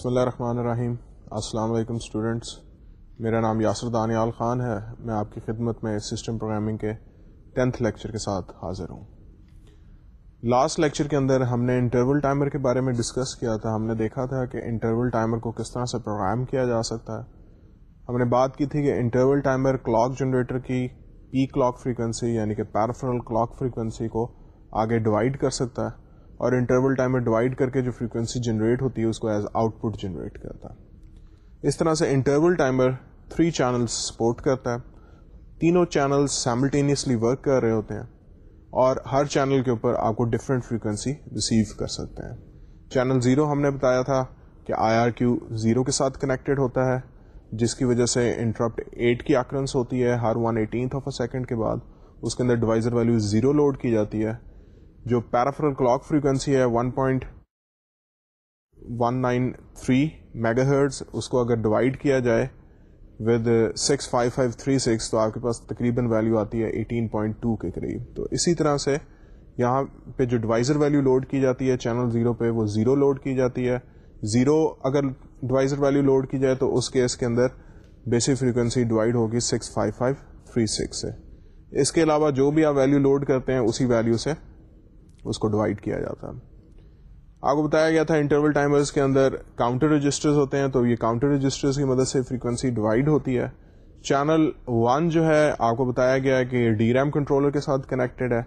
بسم اللہ الرحمن الرحیم۔ السلام علیکم اسٹوڈنٹس میرا نام یاسر دانیال خان ہے۔ میں آپ کی خدمت میں سسٹم پروگرامنگ کے ٹینتھ لیکچر کے ساتھ حاضر ہوں۔ لاسٹ لیکچر کے اندر ہم نے انٹرول ٹائمر کے بارے میں ڈسکس کیا تھا۔ ہم نے دیکھا تھا کہ انٹرول ٹائمر کو کس طرح سے پروگرام کیا جا سکتا ہے۔ ہم نے بات کی تھی کہ انٹرول ٹائمر کلاک جنریٹر کی پی کلاک فریکوینسی یعنی کہ پیرافرل کلاک فریکوینسی کو آگے ڈیوائڈ کر سکتا ہے۔ اور انٹرول ٹائمر ڈیوائڈ کر کے جو فریکوینسی جنریٹ ہوتی ہے، اس کو ایز آؤٹ پٹ جنریٹ کرتا ہے۔ اس طرح سے interval timer three channel support کرتا ہے۔ تینوں چینل سائملٹینیسلی ورک کر رہے ہوتے ہیں اور ہر چینل کے اوپر آپ کو ڈفرینٹ فریکوینسی ریسیو کر سکتے ہیں۔ چینل زیرو ہم نے بتایا تھا کہ آئی آر کیو زیرو کے ساتھ کنیکٹڈ ہوتا ہے، جس کی وجہ سے انٹرپٹ ایٹ کی آکرنس ہوتی ہے، ہر one eighteenth of a second کے بعد اس کے اندر ڈیوائزر ویلو زیرو لوڈ کی جاتی ہے۔ جو پیرافرل کلاک فریکوینسی ہے one point one nine three mega hertz اس کو اگر ڈیوائڈ کیا جائے with six five five three six تو آپ کے پاس تقریباً ویلو آتی ہے ایٹین پوائنٹ ٹو کے قریب۔ تو اسی طرح سے یہاں پہ جو ڈیوائزر ویلو لوڈ کی جاتی ہے چینل زیرو پہ وہ زیرو لوڈ کی جاتی ہے۔ زیرو اگر ڈیوائزر ویلو لوڈ کی جائے تو اس کیس کے اندر بیسک فریکوینسی ڈیوائڈ ہوگی six five five three six سے۔ اس کے علاوہ جو بھی آپ ویلو لوڈ کرتے ہیں، اسی ویلو سے اس کو ڈیوائڈ کیا جاتا ہے۔ آپ کو بتایا گیا تھا انٹرول ٹائمرز کے اندر کاؤنٹر رجسٹرز ہوتے ہیں، تو یہ کاؤنٹر رجسٹرز کی مدد سے فریکوینسی ڈیوائڈ ہوتی ہے۔ چینل ون جو ہے، آپ کو بتایا گیا ہے کہ ڈی ریم کنٹرولر کے ساتھ کنیکٹڈ ہے۔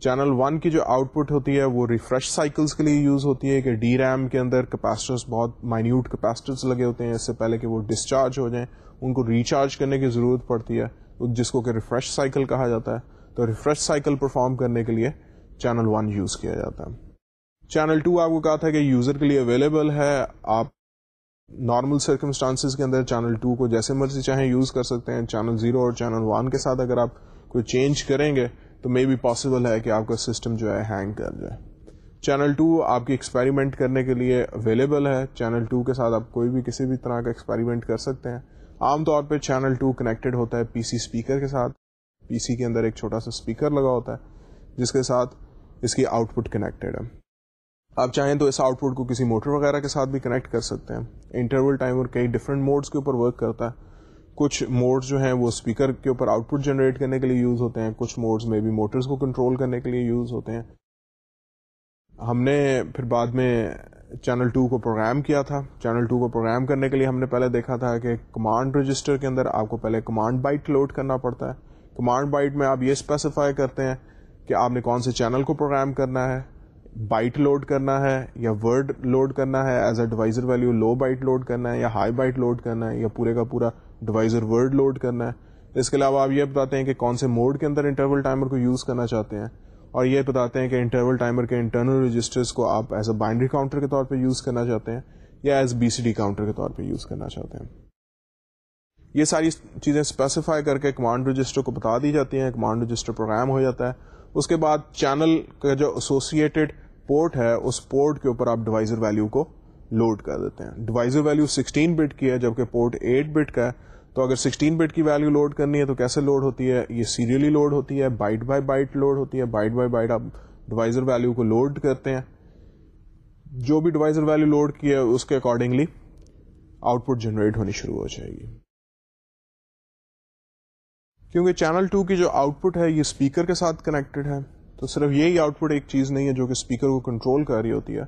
چینل ون کی جو آؤٹ پٹ ہوتی ہے، وہ ریفریش سائیکلس کے لیے یوز ہوتی ہے کہ ڈی ریم کے اندر کیپیسٹرس بہت مائنیوٹ کیپیسٹرس لگے ہوتے ہیں، اس سے پہلے کہ وہ ڈسچارج ہو جائیں۔ ان کو ریچارج کرنے کی ضرورت پڑتی ہے، جس کو کہ ریفریش سائیکل کہا جاتا ہے۔ تو ریفریش سائیکل پرفارم کرنے کے لیے چینل ون یوز کیا جاتا ہے۔ چینل ٹو آپ کو کہا تھا کہ یوزر کے لیے اویلیبل ہے۔ آپ نارمل سرکمسٹانس کے اندر چینل ٹو کو جیسے مرضی چاہیں یوز کر سکتے ہیں۔ چینل زیرو اور چینل ون کے ساتھ اگر آپ کوئی چینج کریں گے تو مے بی پاسبل ہے کہ آپ کا سسٹم جو ہے ہینگ کر جائے۔ چینل ٹو آپ کی ایکسپیریمنٹ کرنے کے لیے اویلیبل ہے۔ چینل ٹو کے ساتھ آپ کوئی بھی کسی بھی طرح کا ایکسپیریمنٹ کر سکتے ہیں۔ عام طور پہ چینل ٹو کنیکٹڈ ہوتا ہے پی سی اسپیکر کے ساتھ۔ پی سی کے اندر ایک چھوٹا سا اسپیکر لگا ہوتا ہے، جس کے ساتھ اس کی آؤٹ پٹ کنیکٹڈ ہے۔ آپ چاہیں تو اس آؤٹ پٹ کو کسی موٹر وغیرہ کے ساتھ بھی کنیکٹ کر سکتے ہیں۔ انٹرول ٹائمر کئی ڈفرینٹ موڈس کے اوپر ورک کرتا ہے۔ کچھ موڈز جو ہیں وہ اسپیکر کے اوپر آؤٹ پٹ جنریٹ کرنے کے لیے یوز ہوتے ہیں۔ کچھ موڈز میں بھی موٹرز کو کنٹرول کرنے کے لیے یوز ہوتے ہیں۔ ہم نے پھر بعد میں چینل ٹو کو پروگرام کیا تھا۔ چینل ٹو کو پروگرام کرنے کے لیے ہم نے پہلے دیکھا تھا کہ کمانڈ رجسٹر کے اندر آپ کو پہلے کمانڈ بائٹ لوڈ کرنا پڑتا ہے۔ کمانڈ بائٹ میں آپ یہ اسپیسیفائی کرتے ہیں کہ آپ نے کون سے چینل کو پروگرام کرنا ہے بائٹ لوڈ کرنا ہے، یا ورڈ لوڈ کرنا ہے as a divisor value low byte load کرنا ہے، یا ہائی بائٹ لوڈ کرنا ہے، یا پورے کا پورا ڈیوائزر ورڈ لوڈ کرنا ہے. اس کے علاوہ آپ یہ بتاتے ہیں کہ کون سے موڈ کے اندر انٹرول ٹائمر کو یوز کرنا چاہتے ہیں اور یہ بتاتے ہیں کہ انٹرول ٹائمر کے انٹرنل رجسٹرس کو آپ ایز اے بائنڈری کاؤنٹر کے طور پہ یوز کرنا چاہتے ہیں یا as B C D counter کے طور پہ یوز کرنا چاہتے ہیں. یہ ساری چیزیں اسپیسیفائی کر کے کمانڈ رجسٹر کو بتا دی جاتی ہیں کمانڈ رجسٹر پروگرام ہو جاتا ہے اس کے بعد چینل کا جو ایسوسیٹڈ پورٹ ہے، اس پورٹ کے اوپر آپ ڈیوائزر ویلو کو لوڈ کر دیتے ہیں۔ ڈیوائزر ویلو 16 بٹ کی ہے، جبکہ پورٹ 8 بٹ کا ہے۔ تو اگر 16 بٹ کی ویلو لوڈ کرنی ہے تو کیسے لوڈ ہوتی ہے؟ یہ سیریلی لوڈ ہوتی ہے بائٹ بائی بائٹ لوڈ ہوتی ہے۔ بائٹ بائی بائٹ آپ ڈیوائزر ویلو کو لوڈ کرتے ہیں۔ جو بھی ڈیوائزر ویلو لوڈ کی ہے، اس کے اکارڈنگلی آؤٹ پٹ جنریٹ ہونی شروع ہو جائے گی۔ کیونکہ چینل ٹو کی جو آؤٹ پٹ ہے، یہ اسپیکر کے ساتھ کنیکٹڈ ہے۔ تو صرف یہی آؤٹ پٹ ایک چیز نہیں ہے جو کہ اسپیکر کو کنٹرول کر رہی ہوتی ہے،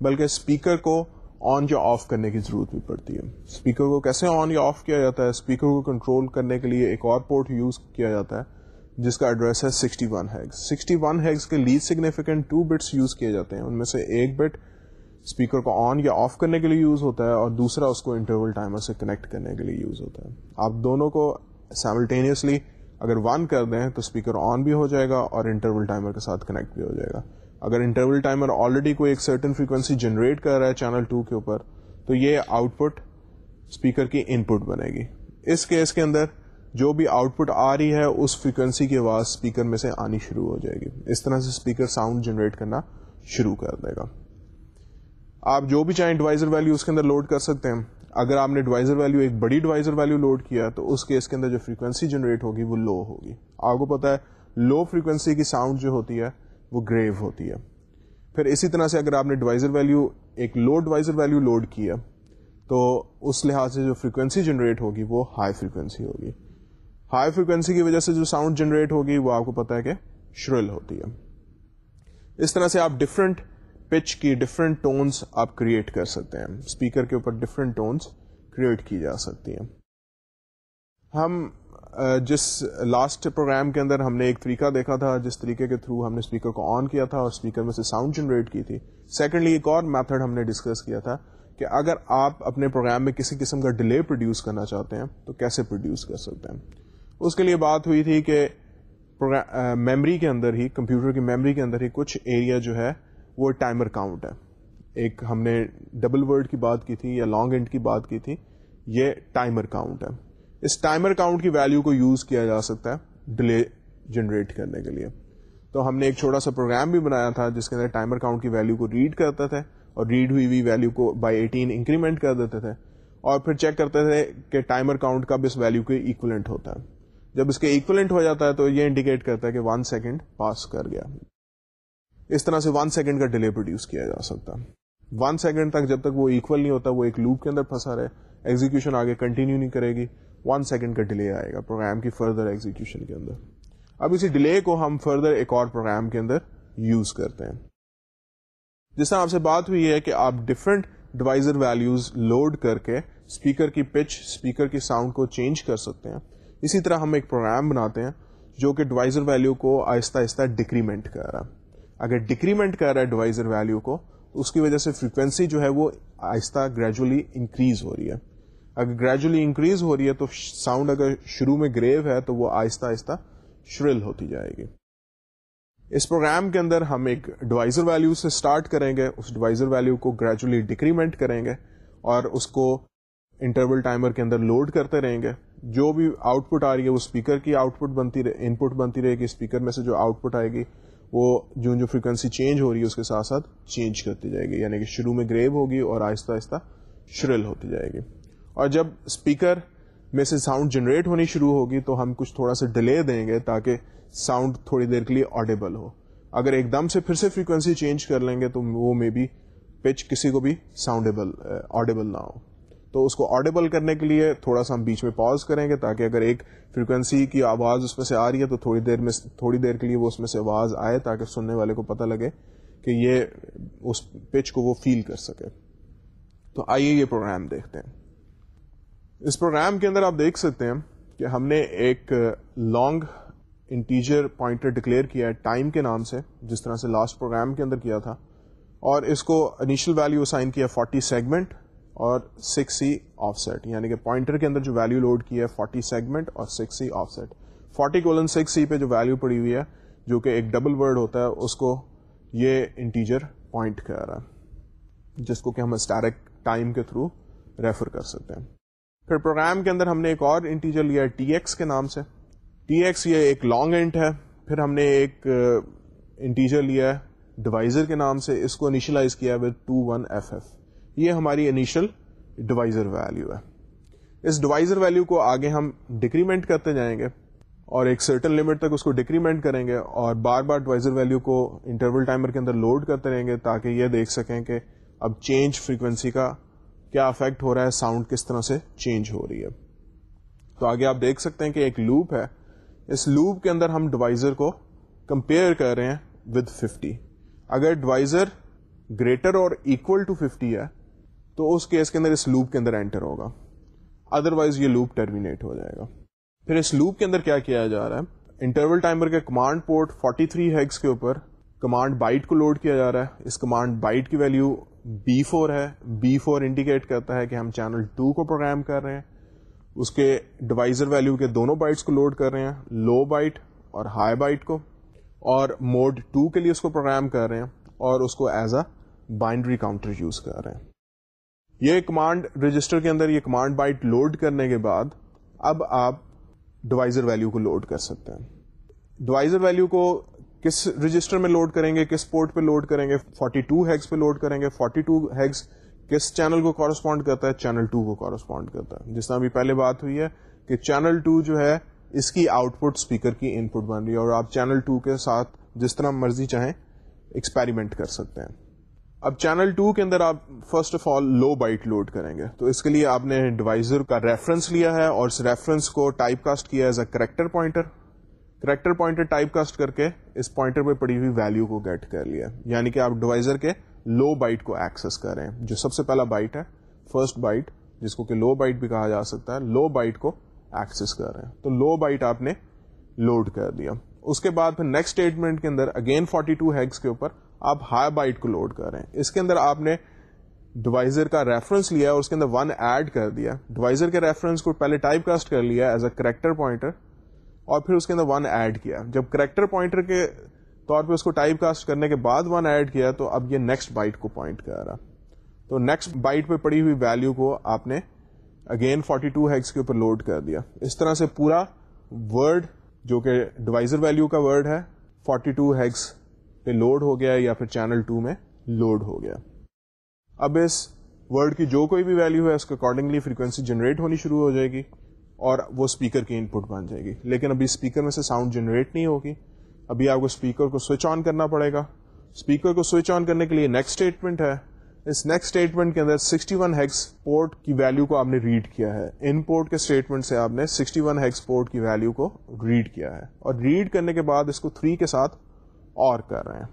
بلکہ اسپیکر کو آن یا آف کرنے کی ضرورت بھی پڑتی ہے۔ اسپیکر کو کیسے آن یا آف کیا جاتا ہے؟ اسپیکر کو کنٹرول کرنے کے لیے ایک اور پورٹ یوز کیا جاتا ہے، جس کا ایڈریس ہے sixty one hex sixty one hex کے least significant two bits use کیے جاتے ہیں۔ ان میں سے ایک بٹ اسپیکر کو آن یا آف کرنے کے لیے یوز ہوتا ہے اور دوسرا اس کو انٹرول ٹائمر سے کنیکٹ کرنے کے لیے یوز ہوتا ہے۔ آپ دونوں کو سائملٹینیسلی اگر ون کر دیں تو اسپیکر آن بھی ہو جائے گا اور انٹرول ٹائمر کے ساتھ کنیکٹ بھی ہو جائے گا۔ اگر انٹرول ٹائمر آلریڈی کوئی ایک سرٹن فریکوینسی جنریٹ کر رہا ہے چینل ٹو کے اوپر، تو یہ آؤٹ پٹ اسپیکر کی ان پٹ بنے گی۔ اس کیس کے اندر جو بھی آؤٹ پٹ آ رہی ہے، اس فریکوینسی کی آواز اسپیکر میں سے آنی شروع ہو جائے گی۔ اس طرح سے اسپیکر ساؤنڈ جنریٹ کرنا شروع کر دے گا۔ آپ جو بھی چاہیں ڈیوائزر ویلو اس کے اندر لوڈ کر سکتے ہیں۔ اگر آپ نے ڈیوائزر ویلو ایک بڑی ڈیوائزر ویلو لوڈ کیا تو اس کیس کے اندر جو فریکوینسی جنریٹ ہوگی وہ لو ہوگی۔ آپ کو پتا ہے لو فریکوینسی کی ساؤنڈ جو ہوتی ہے وہ گریو ہوتی ہے۔ پھر اسی طرح سے اگر آپ نے ڈیوائزر ویلو ایک لوڈ وائزر ویلو لوڈ کیا تو اس لحاظ سے جو فریکوینسی جنریٹ ہوگی وہ ہائی فریکوینسی ہوگی۔ ہائی فریکوینسی کی وجہ سے جو ساؤنڈ جنریٹ ہوگی وہ آپ کو پتا ہے کہ شرل ہوتی ہے۔ اس طرح سے آپ ڈفرنٹ پچ کی ڈفرنٹ ٹونس آپ کریٹ کر سکتے ہیں۔ اسپیکر کے اوپر ڈفرنٹ ٹونس کریٹ کی جا سکتی ہیں۔ ہم جس لاسٹ پروگرام کے اندر ہم نے ایک طریقہ دیکھا تھا، جس طریقے کے تھرو ہم نے اسپیکر کو آن کیا تھا اور اسپیکر میں سے ساؤنڈ جنریٹ کی تھی۔ سیکنڈلی ایک اور میتھڈ ہم نے ڈسکس کیا تھا کہ اگر آپ اپنے پروگرام میں کسی قسم کا ڈیلے پروڈیوس کرنا چاہتے ہیں، تو کیسے پروڈیوس کر سکتے ہیں؟ اس کے لیے بات ہوئی تھی کہ میمری کے اندر ہی کمپیوٹر کی میمری کے اندر ہی کچھ ایریا جو ہے وہ ٹائمر کاؤنٹ ہے۔ ایک ہم نے ڈبل ورڈ کی بات کی تھی یا لانگ اینڈ کی بات کی تھی، یہ ٹائمر کاؤنٹ ہے۔ اس ٹائمر کاؤنٹ کی ویلو کو یوز کیا جا سکتا ہے ڈیلے جنریٹ کرنے کے لیے۔ تو ہم نے ایک چھوٹا سا پروگرام بھی بنایا تھا، جس کے اندر ٹائمر کاؤنٹ کی ویلو کو ریڈ کرتے تھے اور ریڈ ہوئی ہوئی ویلو کو بائی ایٹین انکریمنٹ کر دیتے تھے۔ اور پھر چیک کرتے تھے کہ ٹائمر کاؤنٹ کب اس ویلو کے ایکولنٹ ہوتا ہے۔ جب اس کے ایکولنٹ ہو جاتا ہے تو یہ انڈیکیٹ کرتا ہے کہ ون سیکنڈ پاس کر گیا۔ اس طرح سے ون سیکنڈ کا ڈیلے پروڈیوس کیا جا سکتا۔ ون سیکنڈ تک جب تک وہ اکول نہیں ہوتا، وہ ایک لوپ کے اندر پھنسا رہے۔ ایگزیکشن آگے کنٹینیو نہیں کرے گی۔ ون سیکنڈ کا ڈیلے آئے گا پروگرام کی فردر ایگزیکشن کے اندر۔ اب اسی ڈیلے کو ہم فردر ایک اور پروگرام کے اندر یوز کرتے ہیں۔ جس طرح آپ سے بات ہوئی ہے کہ آپ ڈفرنٹ ڈیوائزر ویلوز لوڈ کر کے اسپیکر کی پچ اسپیکر کی ساؤنڈ کو چینج کر سکتے ہیں۔ اسی طرح ہم ایک پروگرام بناتے ہیں جو کہ ڈیوائزر ویلو کو آہستہ آہستہ ڈیکریمنٹ کر رہا۔ ہے اگر ڈیکریمنٹ کر رہا ہے ڈیوائزر ویلو کو، تو اس کی وجہ سے فریکوینسی جو ہے وہ آہستہ گریجولی انکریز ہو رہی ہے۔ اگر گریجولی انکریز ہو رہی ہے تو ساؤنڈ اگر شروع میں گریو ہے تو وہ آہستہ آہستہ شرل ہوتی جائے گی۔ اس پروگرام کے اندر ہم ایک ڈیوائزر ویلو سے اسٹارٹ کریں گے، اس ڈیوائزر ویلو کو گریجولی ڈیکریمنٹ کریں گے اور اس کو انٹرول ٹائمر کے اندر لوڈ کرتے رہیں گے۔ جو بھی آؤٹ پٹ آ رہی ہے وہ اسپیکر کی آؤٹ پٹ بنتی رہے ان پٹ بنتی رہے گی اسپیکر میں سے جو آؤٹ پٹ آئے گی وہ جو جو فریکوینسی چینج ہو رہی ہے اس کے ساتھ ساتھ چینج کرتی جائے گی یعنی کہ شروع میں گریو ہوگی اور آہستہ آہستہ شرل ہوتی جائے گی۔ اور جب اسپیکر میں سے ساؤنڈ جنریٹ ہونی شروع ہوگی تو ہم کچھ تھوڑا سا ڈیلے دیں گے تاکہ ساؤنڈ تھوڑی دیر کے لیے آڈیبل ہو۔ اگر ایک دم سے پھر سے فریکوینسی چینج کر لیں گے تو وہ مے بی پچ کسی کو بھی ساؤنڈیبل آڈیبل نہ ہو۔ تو اس کو آڈیبل کرنے کے لیے تھوڑا سا ہم بیچ میں پاز کریں گے تاکہ اگر ایک فریکوینسی کی آواز اس میں سے آ رہی ہے تو تھوڑی دیر میں تھوڑی دیر کے لیے وہ اس میں سے آواز آئے تاکہ سننے والے کو پتہ لگے کہ یہ اس پچ کو وہ فیل کر سکے۔ تو آئیے یہ پروگرام دیکھتے ہیں۔ اس پروگرام کے اندر آپ دیکھ سکتے ہیں کہ ہم نے ایک لانگ انٹیجر پوائنٹر ڈکلیئر کیا ہے ٹائم کے نام سے، جس طرح سے لاسٹ پروگرام کے اندر کیا تھا۔ اور اس کو انیشل ویلو اسائن کیا فورٹی سیگمنٹ اور سکس سی آف سیٹ یعنی کہ پوائنٹر کے اندر جو ویلو لوڈ کی ہے فورٹی سیگمنٹ اور six C offset forty colon six C پہ جو ویلو پڑی ہوئی ہے، جو کہ ایک ڈبل ورڈ ہوتا ہے، اس کو یہ انٹیجر پوائنٹ کر رہا ہے، جس کو کہ ہم اسٹیرک ٹائم کے تھرو ریفر کر سکتے ہیں. پھر پروگرام کے اندر ہم نے ایک اور انٹیجر لیا ہے ٹی ایکس کے نام سے. ٹی ایکس یہ ایک لانگ اینٹ ہے، پھر ہم نے ایک uh, انٹیجر لیا ہے ڈیوائزر کے نام سے، اس کو انیشلائز کیا with two one F F یہ ہماری انیشل ڈیوائزر ویلو ہے۔ اس ڈیوائزر ویلو کو آگے ہم ڈیکریمنٹ کرتے جائیں گے اور ایک سرٹن لمٹ تک اس کو ڈیکریمنٹ کریں گے اور بار بار ڈیوائزر ویلو کو انٹرول ٹائمر کے اندر لوڈ کرتے رہیں گے تاکہ یہ دیکھ سکیں کہ اب چینج فریکوینسی کا کیا افیکٹ ہو رہا ہے ساؤنڈ کس طرح سے چینج ہو رہی ہے۔ تو آگے آپ دیکھ سکتے ہیں کہ ایک لوپ ہے۔ اس لوپ کے اندر ہم ڈیوائزر کو کمپیئر کر رہے ہیں ود 50 اگر ڈیوائزر گریٹر اور اکول ٹو 50 ہے تو اس کیس کے اندر اس لوپ کے اندر انٹر ہوگا۔ ادر وائز یہ لوپ ٹرمینیٹ ہو جائے گا۔ پھر اس لوپ کے اندر کیا کیا جا رہا ہے؟ انٹرول ٹائمر کے کمانڈ پورٹ 43 تھری ہیگس کے اوپر کمانڈ بائٹ کو لوڈ کیا جا رہا ہے۔ اس کمانڈ بائٹ کی ویلو بی فور ہے۔ بی فور انڈیکیٹ کرتا ہے کہ ہم چینل ٹو کو پروگرام کر رہے ہیں۔ اس کے ڈیوائزر ویلو کے دونوں بائٹس کو لوڈ کر رہے ہیں۔ لو بائٹ اور ہائی بائٹ کو۔ اور موڈ ٹو کے لیے اس کو پروگرام کر رہے ہیں اور اس کو as a binary counter use کر رہے ہیں۔ یہ کمانڈ رجسٹر کے اندر یہ کمانڈ بائٹ لوڈ کرنے کے بعد اب آپ ڈیوائزر ویلو کو لوڈ کر سکتے ہیں۔ ڈیوائزر ویلو کو کس رجسٹر میں لوڈ کریں گے، کس پورٹ پہ لوڈ کریں گے؟ 42 ٹو ہیگس پہ لوڈ کریں گے۔ 42 ٹو ہیگس کس چینل کو کورسپونڈ کرتا ہے؟ چینل 2 کو کورسپونڈ کرتا ہے۔ جس طرح ابھی پہلے بات ہوئی ہے کہ چینل 2 جو ہے، اس کی آؤٹ پٹ اسپیکر کی ان پٹ بن رہی ہے اور آپ چینل 2 کے ساتھ جس طرح مرضی چاہیں ایکسپیریمنٹ کر سکتے ہیں۔ اب چینل ٹو کے اندر آپ first of all low byte load کریں گے۔ تو اس کے لیے آپ نے ڈیوائزر کا ریفرنس لیا ہے اور اس ریفرنس کو ٹائپ کاسٹ کیا as a character pointer character pointer type cast کر کے اس پوائنٹر پہ پڑی ہوئی ویلو کو گیٹ کر لیا۔ یعنی کہ آپ ڈیوائزر کے لو بائٹ کو ایکسس کر رہے ہیں، جو سب سے پہلا بائٹ ہے۔ فرسٹ بائٹ جس کو کہ لو بائٹ بھی کہا جا سکتا ہے لو بائٹ کو ایکسس کر رہے ہیں۔ تو لو بائٹ آپ نے لوڈ کر دیا۔ اس کے بعد پھر نیکسٹ اسٹیٹمنٹ کے اندر اگین 42 ٹو ہیگس کے اوپر آپ ہائی بائٹ کو لوڈ کر رہے ہیں۔ اس کے اندر آپ نے ڈیوائزر کا ریفرنس لیا اور اس کے اندر ون ایڈ کر دیا۔ ڈیوائزر کے ریفرنس کو پہلے ٹائپ کاسٹ کر لیا ایز اے کریکٹر پوائنٹر اور پھر اس کے اندر ون ایڈ کیا۔ جب کریکٹر پوائنٹر کے طور پہ اس کو ٹائپ کاسٹ کرنے کے بعد ون ایڈ کیا تو اب یہ نیکسٹ بائٹ کو پوائنٹ کر رہا۔ تو نیکسٹ بائٹ پہ پڑی ہوئی ویلو کو آپ نے اگین 42 ٹو ہیگس کے اوپر لوڈ کر دیا۔ اس طرح سے پورا ورڈ جو کہ ڈیوائزر ویلو کا ورڈ ہے 42 ٹو ہیگس پہ لوڈ ہو گیا یا پھر چینل 2 میں لوڈ ہو گیا۔ اب اس ورڈ کی جو کوئی بھی ویلو ہے اس کے اکارڈنگلی فریکوینسی جنریٹ ہونی شروع ہو جائے گی اور وہ اسپیکر کی ان پٹ بن جائے گی۔ لیکن ابھی اسپیکر میں سے ساؤنڈ جنریٹ نہیں ہوگی۔ ابھی آپ کو اسپیکر کو سوئچ آن کرنا پڑے گا۔ اسپیکر کو سوئچ آن کرنے کے لیے نیکسٹ اسٹیٹمنٹ ہے۔ اس نیکسٹ اسٹیٹمنٹ کے اندر 61 ون ہیکس پورٹ کی ویلو کو آپ نے ریڈ کیا ہے۔ ان پورٹ کے اسٹیٹمنٹ سے آپ نے 61 ون ہیکس پورٹ کی ویلو کو ریڈ کیا ہے۔ اور ریڈ کرنے کے بعد اس کو 3 کے ساتھ اور کر رہے ہیں۔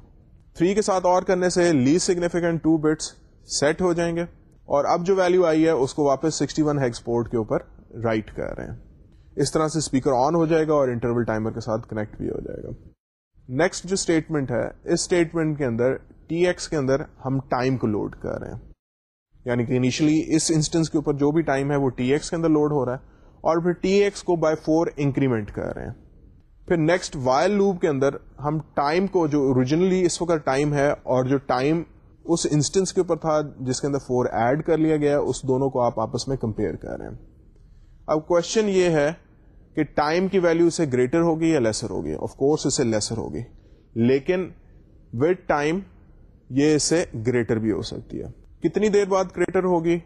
3 کے ساتھ اور کرنے سے least significant two bits set ہو جائیں گے اور اب جو ویلو آئی ہے اس کو واپس 61 ون ہیکس پورٹ کے اوپر رائٹ کر رہے ہیں۔ اس طرح سے اسپیکر آن ہو جائے گا اور انٹرول ٹائمر کے ساتھ کنیکٹ بھی ہو جائے گا۔ نیکسٹ جو اسٹیٹمنٹ ہے، اس اسٹیٹمنٹ کے اندر ٹی ایکس کے اندر ہم ٹائم کو لوڈ کر رہے ہیں۔ یعنی کہ انیشلی اس انسٹنس کے اوپر جو بھی ٹائم ہے وہ ٹی ایکس کے اندر لوڈ ہو رہا ہے اور پھر ٹی ایکس کو بائی فور انکریمنٹ کر رہے ہیں۔ پھر نیکسٹ وائل لوپ کے اندر ہم ٹائم کو جو اوریجنلی اس وقت ٹائم ہے اور جو ٹائم اس انسٹنس کے اوپر تھا جس کے اندر فور ایڈ کر لیا گیا اس دونوں کو آپ آپس میں کمپیئر کر رہے ہیں۔ اب کوشچن یہ ہے کہ ٹائم کی ویلو اسے گریٹر ہوگی یا لیسر ہوگی۔ آف کورس اسے لیسر ہوگی، لیکن وتھ ٹائم یہ اسے گریٹر بھی ہو سکتی ہے۔ کتنی دیر بعد گریٹر ہوگی؟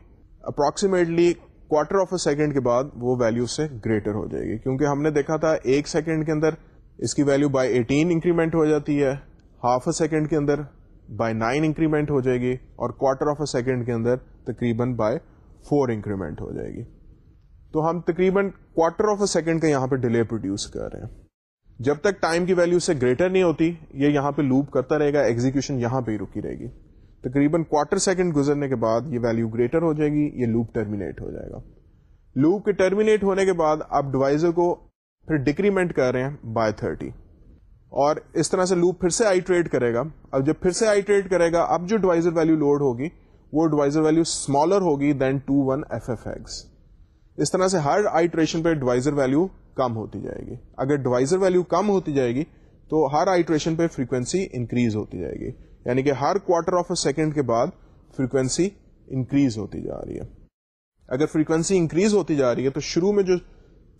Approximately quarter of a second کے بعد وہ ویلو سے گریٹر ہو جائے گی۔ کیونکہ ہم نے دیکھا تھا ایک سیکنڈ کے اندر اس کی ویلو بائی ایٹین انکریمنٹ ہو جاتی ہے ہاف اے سیکنڈ کے اندر بائی نائن انکریمنٹ ہو جائے گی اور کوارٹر آف اے سیکنڈ کے اندر تقریباً بائی فور انکریمنٹ ہو جائے گی۔ تو ہم تقریباً کوارٹر آف اے سیکنڈ کا یہاں پہ ڈیلے پروڈیوس کر رہے ہیں۔ جب تک ٹائم کی ویلو سے گریٹر نہیں ہوتی، یہ یہاں پہ لوپ کرتا رہے گا ایگزیکشن یہاں پہ ہی رکی رہے گی۔ تقریباً کوارٹر سیکنڈ گزرنے کے بعد یہ ویلو گریٹر ہو جائے گی، یہ لوپ ٹرمینیٹ ہو جائے گا۔ لوپ کے ٹرمینیٹ ہونے کے بعد آپ ڈیوائزر کو پھر ڈیکریمنٹ کر رہے ہیں بائی تھرٹی اور اس طرح سے لوپ پھر سے آئی ٹریڈ کرے گا۔ اب جب پھر سے آئی ٹریڈ کرے گا، اب جو ڈیوائزر ویلو لوڈ ہوگی، وہ ڈیوائزر ویلو اسمالر ہوگی then two one F F X اس طرح سے ہر آئیٹریشن پہ ڈیوائزر ویلو کم ہوتی جائے گی۔ اگر ڈیوائزر ویلو کم ہوتی جائے گی، تو ہر آئیٹریشن پہ فریکوینسی انکریز ہوتی جائے گی۔ یعنی کہ ہر کوارٹر آف اے سیکنڈ کے بعد فریکوینسی انکریز ہوتی جا رہی ہے۔ اگر فریکوینسی انکریز ہوتی جا رہی ہے تو شروع میں جو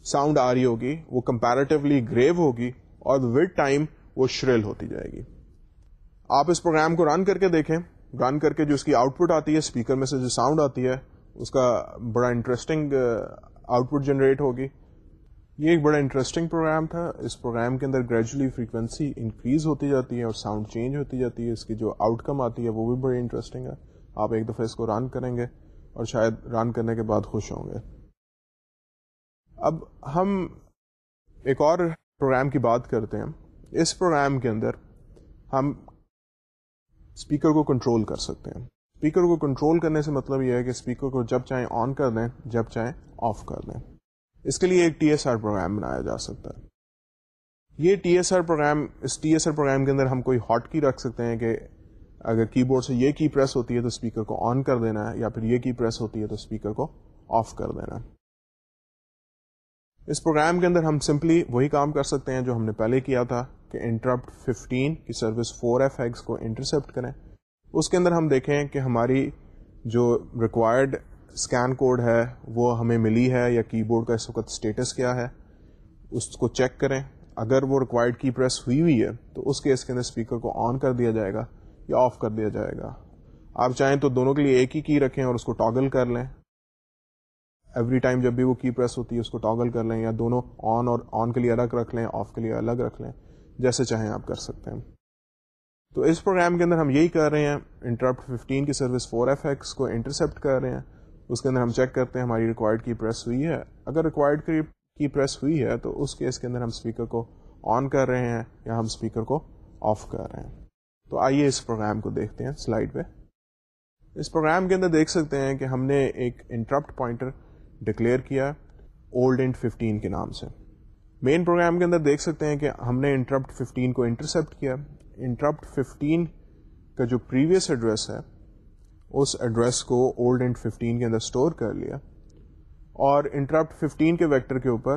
ساؤنڈ آ رہی ہوگی، وہ کمپیرٹیولی گریو ہوگی اور ود ٹائم وہ شریل ہوتی جائے گی۔ آپ اس پروگرام کو رن کر کے دیکھیں۔ رن کر کے جو اس کی آؤٹ پٹ آتی ہے اسپیکر میں سے جو ساؤنڈ آتی ہے، اس کا بڑا انٹرسٹنگ آؤٹ پٹ جنریٹ ہوگی۔ یہ ایک بڑا انٹرسٹنگ پروگرام تھا۔ اس پروگرام کے اندر گریجولی فریکوینسی انکریز ہوتی جاتی ہے اور ساؤنڈ چینج ہوتی جاتی ہے۔ اس کی جو آؤٹ کم آتی ہے وہ بھی بڑی انٹرسٹنگ ہے۔ آپ ایک دفعہ اس کو رن کریں گے اور شاید رن کرنے کے بعد خوش ہوں گے۔ اب ہم ایک اور پروگرام کی بات کرتے ہیں۔ اس پروگرام کے اندر ہم اسپیکر کو کنٹرول کر سکتے ہیں۔ اسپیکر کو کنٹرول کرنے سے مطلب یہ ہے کہ اسپیکر کو جب چاہیں آن کر دیں جب چاہیں آف کر دیں اس کے لیے ایک ٹی ایس آر پروگرام بنایا جا سکتا ہے۔ یہ ٹی ایس آر پروگرام، اس ٹی ایس آر پروگرام کے اندر ہم کوئی ہاٹ کی رکھ سکتے ہیں کہ اگر کی بورڈ سے یہ کی پریس ہوتی ہے تو اسپیکر کو آن کر دینا ہے یا پھر یہ کی پریس ہوتی ہے تو اسپیکر کو آف کر دینا ہے۔ اس پروگرام کے اندر ہم سمپلی وہی کام کر سکتے ہیں جو ہم نے پہلے کیا تھا کہ انٹرپٹ 15 کی سروس 4 ایف ایکس کو انٹرسپٹ کریں۔ اس کے اندر ہم دیکھیں کہ ہماری جو ریکوائرڈ اسکین کوڈ ہے، وہ ہمیں ملی ہے یا کی بورڈ کا اس وقت اسٹیٹس کیا ہے، اس کو چیک کریں۔ اگر وہ ریکوائرڈ کی پریس ہوئی ہوئی ہے، تو اس کیس کے اندر اسپیکر کو آن کر دیا جائے گا یا آف کر دیا جائے گا۔ آپ چاہیں تو دونوں کے لیے ایک ہی کی رکھیں اور اس کو ٹاگل کر لیں۔ ایوری ٹائم جب بھی وہ کی پریس ہوتی ہے، اس کو ٹاگل کر لیں یا دونوں آن اور آن کے لیے الگ رکھ لیں آف کے لیے الگ رکھ لیں، جیسے چاہیں آپ کر سکتے ہیں۔ تو اس پروگرام کے اندر ہم یہی کر رہے ہیں انٹرپٹ ففٹین کی سروس فور ایف ایکس کو انٹرسپٹ کر رہے ہیں۔ اس کے اندر ہم چیک کرتے ہیں ہماری ریکوائرڈ کی پریس ہوئی ہے۔ اگر ریکوائرڈ کی پریس ہوئی ہے تو اس کیس کے اندر ہم اسپیکر کو آن کر رہے ہیں یا ہم اسپیکر کو آف کر رہے ہیں۔ تو آئیے اس پروگرام کو دیکھتے ہیں سلائڈ پہ۔ اس پروگرام کے اندر دیکھ سکتے ہیں کہ ہم نے ایک انٹرپٹ پوائنٹر ڈکلیئر کیا اولڈ انٹ ففٹین کے نام سے۔ مین پروگرام کے اندر دیکھ سکتے ہیں کہ ہم نے انٹرپٹ ففٹین کو انٹرسپٹ کیا۔ انٹرپٹ ففٹین کا جو پریویس ایڈریس ہے اس ایڈریس کو اولڈ انٹ ففٹین کے اندر اسٹور کر لیا اور انٹرپٹ ففٹین کے ویکٹر کے اوپر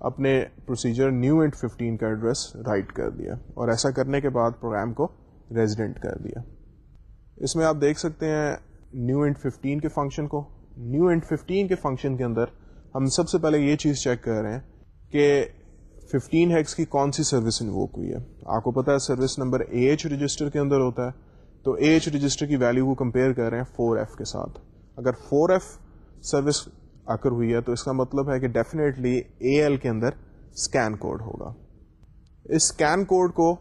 اپنے پروسیجر نیو انٹ ففٹین کا ایڈریس رائٹ کر دیا اور ایسا کرنے کے بعد پروگرام کو ریزیڈنٹ کر دیا۔ اس میں آپ دیکھ سکتے ہیں نیو انٹ ففٹین کے فنکشن کو۔ نیو انٹ ففٹین کے فنکشن کے اندر ہم سب سے پہلے یہ چیز چیک کر رہے ہیں کہ ففٹین ہیکس کی کون سی سروس انووک ہوئی ہے۔ آپ کو پتا ہے service number A H register کے اندر ہوتا ہے۔ تو ایچ رجسٹر کی ویلو کو کمپیئر کر رہے ہیں فور ایف کے ساتھ۔ اگر فور ایف سروس آکر ہوئی ہے تو اس کا مطلب ہے کہ ڈیفینیٹلی اے ایل کے اندر اسکین کوڈ ہوگا۔ اس اسکین کوڈ کو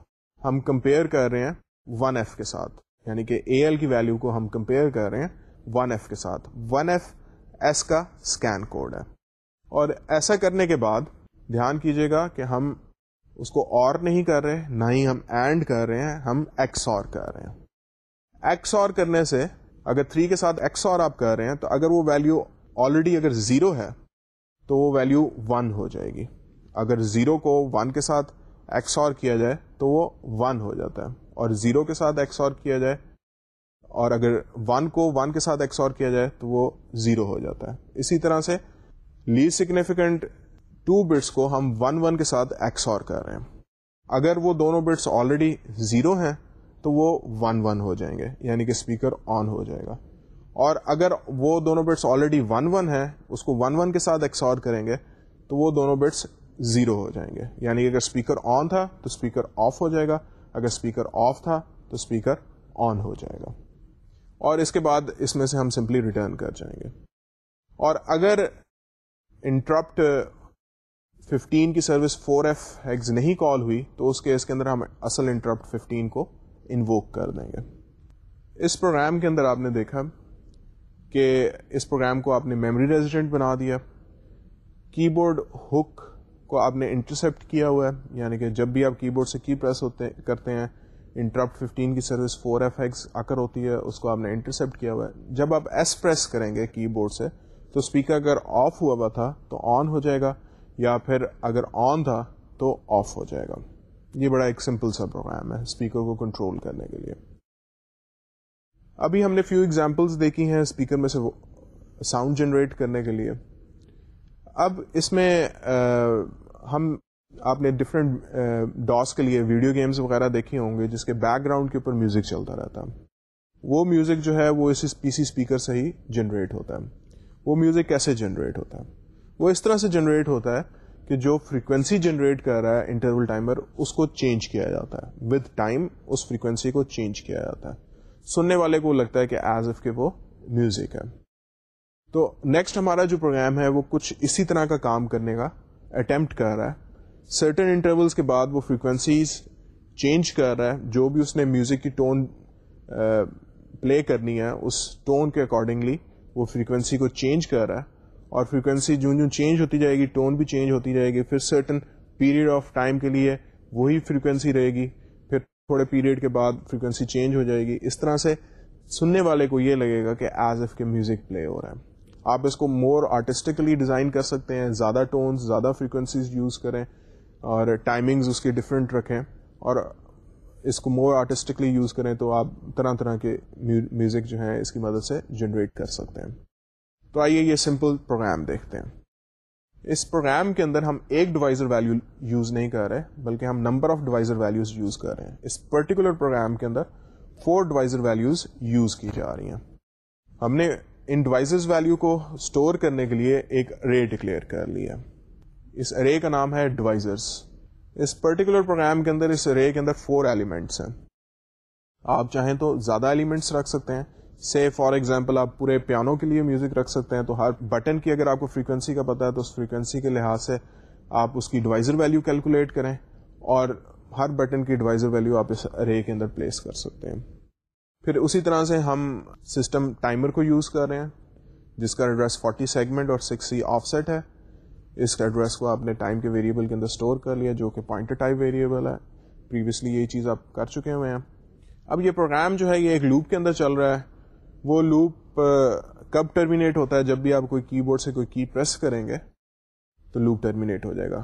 ہم کمپیئر کر رہے ہیں ون ایف کے ساتھ۔ یعنی کہ اے ایل کی ویلو کو ہم کمپیئر کر رہے ہیں ون ایف کے ساتھ۔ ون ایف ایس کا اسکین کوڈ ہے۔ اور ایسا کرنے کے بعد دھیان کیجیے گا کہ ہم اس کو اور نہیں کر رہے، نہ ہی ہم اینڈ کر رہے ہیں، ہم ایکس اور کر رہے ہیں۔ ایکس اور کرنے سے اگر تھری کے ساتھ ایکس اور آپ کر رہے ہیں تو اگر وہ ویلو آلریڈی اگر زیرو ہے تو وہ ویلو ون ہو جائے گی۔ اگر زیرو کو ون کے ساتھ ایکس اور کیا جائے تو وہ ون ہو جاتا ہے۔ اور زیرو کے ساتھ ایکس اور کیا جائے اور اگر ون کو ون کے ساتھ ایکس اور کیا جائے تو وہ زیرو ہو جاتا ہے۔ اسی طرح سے لی سگنیفیکینٹ ٹو بٹس کو ہم ون ون کے ساتھ ایکس اور کر رہے ہیں۔ اگر وہ دونوں بٹس آلریڈی زیرو ہیں تو وہ ون ون ہو جائیں گے یعنی کہ اسپیکر آن ہو جائے گا۔ اور اگر وہ دونوں بٹس آلریڈی ون ون ہے اس کو ون ون کے ساتھ ایکسور کریں گے، تو وہ دونوں بٹس زیرو ہو جائیں گے۔ یعنی کہ اگر اسپیکر آن تھا، تو اسپیکر آف ہو جائے گا۔ اگر اسپیکر آف تھا، تو اسپیکر آن ہو جائے گا۔ اور اس کے بعد اس میں سے ہم سمپلی ریٹرن کر جائیں گے۔ اور اگر انٹرپٹ ففٹین کی سروس فور ایف ایگز نہیں کال ہوئی، تو اس کیس کے اندر ہم اصل انٹرپٹ ففٹین کو انووک کر دیں گے۔ اس پروگرام کے اندر آپ نے دیکھا کہ اس پروگرام کو آپ نے میموری ریزیڈنٹ بنا دیا۔ کی بورڈ ہک کو آپ نے انٹرسپٹ کیا ہوا ہے۔ یعنی کہ جب بھی آپ کی بورڈ سے کی پریس ہوتے کرتے ہیں انٹرپٹ ففٹین کی سروس فور ایف ایکس آ کر ہوتی ہے، اس کو آپ نے انٹرسپٹ کیا ہوا ہے۔ جب آپ ایس پریس کریں گے کی بورڈ سے، تو اسپیکر اگر آف ہوا ہوا تھا تو آن ہو جائے گا، یا پھر اگر آن تھا تو آف ہو جائے گا۔ یہ بڑا ایک سمپل سا پروگرام ہے اسپیکر کو کنٹرول کرنے کے لیے۔ ابھی ہم نے فیو ایگزامپلس دیکھی ہیں اسپیکر میں سے ساؤنڈ جنریٹ کرنے کے لیے۔ اب اس میں ہم، آپ نے ڈفرینٹ ڈاس کے لیے ویڈیو گیمز وغیرہ دیکھے ہوں گے جس کے بیک گراؤنڈ کے اوپر میوزک چلتا رہتا۔ ہے وہ میوزک جو ہے وہ اس پی سی اسپیکر سے ہی جنریٹ ہوتا۔ ہے وہ میوزک کیسے جنریٹ ہوتا۔ ہے وہ اس طرح سے جنریٹ ہوتا ہے کہ جو فریکوینسی جنریٹ کر رہا ہے انٹرول ٹائمر اس کو چینج کیا جاتا ہے۔ ود ٹائم اس فریکوینسی کو چینج کیا جاتا ہے۔ سننے والے کو لگتا ہے کہ ایز اف کے وہ میوزک ہے۔ تو نیکسٹ ہمارا جو پروگرام ہے، وہ کچھ اسی طرح کا کام کرنے کا اٹمپٹ کر رہا ہے۔ سرٹن انٹرولس کے بعد وہ فریکوینسیز چینج کر رہا ہے۔ جو بھی اس نے میوزک کی ٹون پلے کرنی ہے، اس ٹون کے اکارڈنگلی وہ فریکوینسی کو چینج کر رہا ہے۔ اور فریکوینسی جو جو چینج ہوتی جائے گی ٹون بھی چینج ہوتی جائے گی، پھر سرٹن پیریڈ آف ٹائم کے لیے وہی فریکوینسی رہے گی، پھر تھوڑے پیریڈ کے بعد فریکوینسی چینج ہو جائے گی۔ اس طرح سے سننے والے کو یہ لگے گا کہ ایز ایف کے میوزک پلے ہو رہا ہے۔ آپ اس کو مور آرٹسٹکلی ڈیزائن کر سکتے ہیں، زیادہ ٹونز زیادہ فریکوینسیز یوز کریں اور ٹائمنگز اس کی ڈفرینٹ رکھیں۔ اور اس کو مور آرٹسٹکلی یوز کریں تو آپ طرح طرح کے میوزک جو ہیں اس کی مدد سے جنریٹ کر سکتے ہیں۔ تو آئیے یہ سمپل پروگرام دیکھتے ہیں۔ اس پروگرام کے اندر ہم ایک ڈیوائزر ویلو یوز نہیں کر رہے، بلکہ ہم number of divisor values use کر رہے ہیں۔ اس پرٹیکولر پروگرام کے اندر فور ڈیوائزر ویلوز یوز کی جا رہی ہیں۔ ہم نے ان ڈیوائزز ویلو کو اسٹور کرنے کے لیے ایک رے ڈکلیئر کر لیا۔ اس رے کا نام ہے ڈیوائزرس اس پرٹیکولر پروگرام کے اندر اس رے کے اندر فور ایلیمنٹس ہیں۔ آپ چاہیں تو زیادہ ایلیمنٹس رکھ سکتے ہیں سے فار ایگزامپل آپ پورے پیانو کے لیے میوزک رکھ سکتے ہیں، تو ہر بٹن کی اگر آپ کو فریکوینسی کا پتا ہے، تو اس فریکوینسی کے لحاظ سے آپ اس کی ڈیوائزر ویلو کیلکولیٹ کریں اور ہر بٹن کی ڈیوائزر ویلو آپ اس ارے کے اندر پلیس کر سکتے ہیں۔ پھر اسی طرح سے ہم سسٹم ٹائمر کو یوز کر رہے ہیں، جس کا ایڈریس 40 سیگمنٹ اور 6 سی آف سیٹ ہے۔ اس ایڈریس کو آپ نے ٹائم کے ویریبل کے اندر اسٹور کر لیا، جو کہ پوائنٹ ٹائپ ویریبل ہے۔ پریویسلی یہ چیز آپ کر چکے ہوئے ہیں۔ اب یہ پروگرام جو ہے، یہ ایک لوپ کے اندر چل رہا ہے۔ وہ لوپ uh, کب ٹرمینیٹ ہوتا ہے؟ جب بھی آپ کوئی کی بورڈ سے کوئی کی پریس کریں گے، تو لوپ ٹرمینیٹ ہو جائے گا۔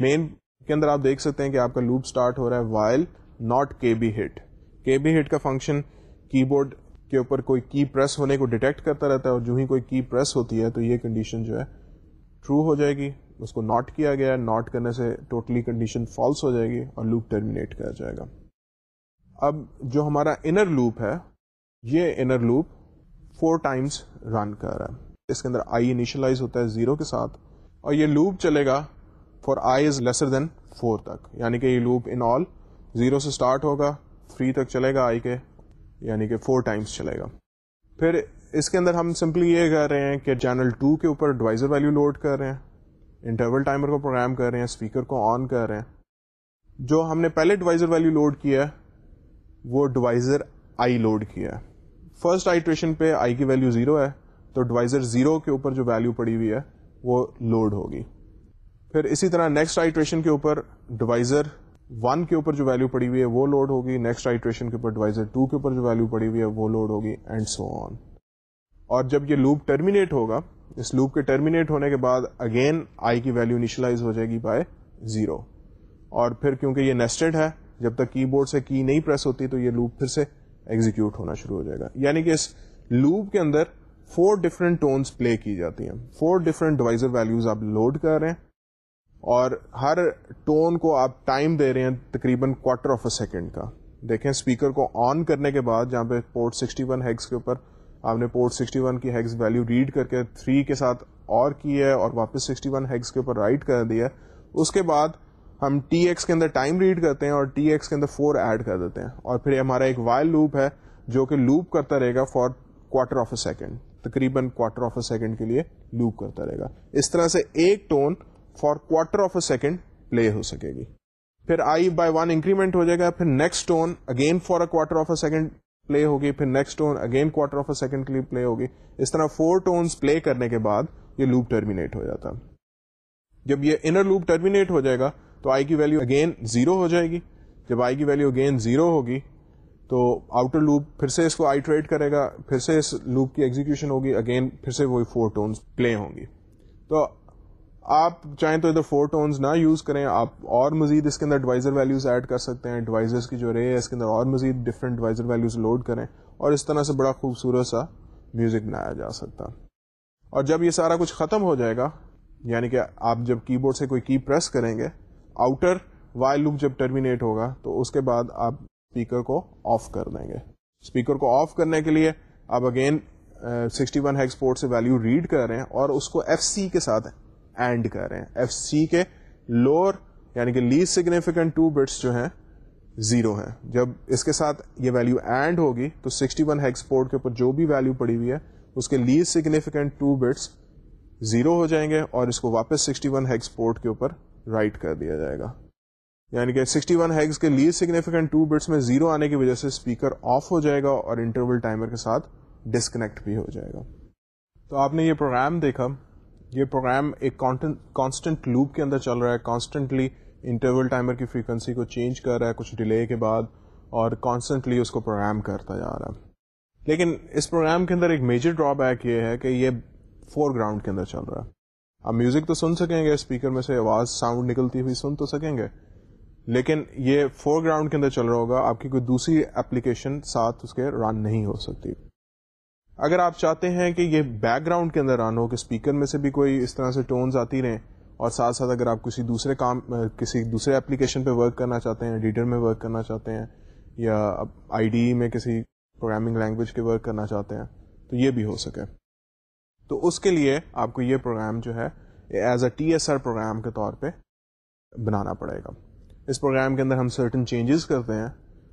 مین کے اندر آپ دیکھ سکتے ہیں کہ آپ کا لوپ اسٹارٹ ہو رہا ہے وائل ناٹ کے بی ہٹ کے بی ہٹ کا فنکشن کی بورڈ کے اوپر کوئی کی پریس ہونے کو ڈیٹیکٹ کرتا رہتا ہے اور جو ہی کوئی کی پریس ہوتی ہے، تو یہ کنڈیشن جو ہے ٹرو ہو جائے گی۔ اس کو ناٹ کیا گیا ناٹ کرنے سے ٹوٹلی کنڈیشن فالس ہو جائے گی اور لوپ ٹرمینیٹ کیا جائے گا۔ اب جو ہمارا انر لوپ ہے یہ inner loop four times run کر رہا ہے۔ اس کے اندر آئی انیشلائز ہوتا ہے زیرو کے ساتھ اور یہ لوپ چلے گا for I is lesser than four تک۔ یعنی کہ یہ لوپ ان آل زیرو سے اسٹارٹ ہوگا تھری تک چلے گا آئی کے یعنی کہ فور ٹائمس چلے گا۔ پھر اس کے اندر ہم سمپلی یہ کر رہے ہیں کہ چینل ٹو کے اوپر ڈوائزر ویلو لوڈ کر رہے ہیں انٹرول ٹائمر کو پروگرام کر رہے ہیں اسپیکر کو آن کر رہے ہیں۔ جو ہم نے پہلے ڈوائزر ویلو لوڈ کیا ہے، وہ ڈوائزر آئی لوڈ کیا ہے۔ فرسٹ آئیٹریشن پہ آئی کی ویلو زیرو ہے، تو ڈوائزر زیرو کے اوپر جو ویلو پڑی ہوئی ہے، وہ لوڈ ہوگی۔ پھر اسی طرح نیکسٹ آئیٹریشن کے اوپر ڈوائزر ون کے اوپر جو ویلو پڑی ہوئی ہے، وہ لوڈ ہوگی۔ نیکسٹ آئیٹریشن کے اوپر ڈوائزر ٹو کے اوپر جو ویلو پڑی ہوئی ہے، وہ لوڈ ہوگی اینڈ سو آن اور جب یہ لوپ ٹرمینیٹ ہوگا، اس لوپ کے ٹرمینیٹ ہونے کے بعد اگین آئی کی ویلو انیشلائز ہو جائے گی بائی زیرو اور پھر کیونکہ یہ نیسٹڈ ہے، جب تک کی بورڈ سے کی نہیں پریس ہوتی، تو یہ لوپ پھر سے ایگزیکیوٹ ہونا شروع ہو جائے گا۔ یعنی کہ اس لوپ کے اندر فور ڈفرنٹ ٹونس پلے کی جاتی ہیں۔ فور ڈفرنٹ ڈیوائزر ویلوز آپ لوڈ کر رہے ہیں اور ہر ٹون کو آپ ٹائم دے رہے ہیں تقریباً کوارٹر آف اے سیکنڈ کا۔ دیکھیں اسپیکر کو آن کرنے کے بعد جہاں پہ پورٹ 61 ون ہیگس کے اوپر آپ نے پورٹ 61 ون کی ہیگس ویلو ریڈ کر کے 3 کے ساتھ اور کی ہے اور واپس 61 ون ہیگس کے اوپر رائٹ کر دیا اس کے بعد ہم ٹی ایکس کے اندر ٹائم ریڈ کرتے ہیں اور ٹی ایکس کے اندر فور ایڈ کر دیتے ہیں۔ اور پھر ہمارا ایک وائل لوپ ہے جو کہ لوپ کرتا رہے گا for quarter of a second تقریباً کوارٹر آف اے سیکنڈ کے لیے لوپ کرتا رہے گا۔ اس طرح سے ایک tone for quarter of a second play ہو سکے گی۔ پھر آئی بائی ون انکریمنٹ ہو جائے گا۔ پھر next tone again for a quarter of a second play ہوگی۔ پھر next tone again quarter of a second کے لیے پلے ہوگی۔ اس طرح فور ٹونس پلے کرنے کے بعد یہ لوپ ٹرمینیٹ ہو جاتا۔ جب یہ انر لوپ ٹرمینیٹ ہو جائے گا تو آئی کی ویلو اگین زیرو ہو جائے گی۔ جب آئی کی ویلو اگین زیرو ہوگی تو آؤٹر لوپ پھر سے اس کو آئی ٹریڈ کرے گا، پھر سے اس لوپ کی ایگزیکشن ہوگی اگین پھر سے وہی فور ٹونس پلے ہوں گی۔ تو آپ چاہیں تو ادھر فور ٹونز نہ یوز کریں، آپ اور مزید اس کے اندر ڈوائزر ویلوز ایڈ کر سکتے ہیں۔ ڈیوائزرس کی جو رے ہے، اس کے اندر اور مزید ڈفرنٹ ڈیوائزر ویلوز لوڈ کریں اور اس طرح سے بڑا خوبصورت سا میوزک بنایا جا سکتا۔ اور جب یہ سارا کچھ ختم ہو جائے گا یعنی کہ آپ جب کی بورڈ سے کوئی کی پریس کریں گے آؤٹر وائل لوپ جب ٹرمینیٹ ہوگا، تو اس کے بعد آپ اسپیکر کو آف کر دیں گے۔ اسپیکر کو آف کرنے کے لیے آپ اگین سکسٹی ون ہیکسپورٹ سے ویلو ریڈ کر رہے ہیں اور اس کو ایف سی کے ساتھ اینڈ کر رہے ہیں۔ ایف سی کے لوور یعنی کہ لیز سگنیفیکینٹ ٹو بٹس جو ہیں زیرو ہیں۔ جب اس کے ساتھ یہ ویلو اینڈ ہوگی، تو سکسٹی ون ہیکسپورٹ کے اوپر جو بھی ویلو پڑی ہوئی ہے، اس کے least significant two bits zero ہو جائیں گے اور اس کو واپس سکسٹی ون ہیکسپورٹ کے اوپر رائٹ کر دیا جائے گا۔ یعنی کہ 61 ون ہیگز کے لیے سگنیفیکینٹ ٹو بٹس میں زیرو آنے کی وجہ سے اسپیکر آف ہو جائے گا اور انٹرول ٹائمر کے ساتھ ڈسکنیکٹ بھی ہو جائے گا۔ تو آپ نے یہ پروگرام دیکھا۔ یہ پروگرام ایک کانسٹنٹ لوپ کے اندر چل رہا ہے۔ کانسٹنٹلی انٹرول ٹائمر کی فریکوینسی کو چینج کر رہا ہے کچھ ڈیلے کے بعد اور کانسٹنٹلی اس کو پروگرام کرتا جا رہا ہے۔ لیکن اس پروگرام کے اندر ایک میجر ڈرا بیک یہ ہے کہ یہ فور گراؤنڈ کے اندر چل رہا ہے۔ آپ میوزک تو سن سکیں گے اسپیکر میں سے آواز ساؤنڈ نکلتی ہوئی سن تو سکیں گے۔ لیکن یہ فور گراؤنڈ کے اندر چل رہا ہوگا، آپ کی کوئی دوسری اپلیکیشن ساتھ اس کے رن نہیں ہو سکتی۔ اگر آپ چاہتے ہیں کہ یہ بیک گراؤنڈ کے اندر رن ہو، کہ اسپیکر میں سے بھی کوئی اس طرح سے ٹونز آتی رہیں، اور ساتھ ساتھ اگر آپ کسی دوسرے کام، کسی دوسرے اپلیکیشن پہ ورک کرنا چاہتے ہیں ایڈیٹر میں ورک کرنا چاہتے ہیں، یا آئی ڈی میں کسی پروگرامنگ لینگویج کے ورک کرنا چاہتے ہیں، تو یہ بھی ہو سکے۔ تو اس کے لیے آپ کو یہ پروگرام جو ہے as a T S R program کے طور پہ بنانا پڑے گا۔ اس پروگرام کے اندر ہم سرٹن چینجز کرتے ہیں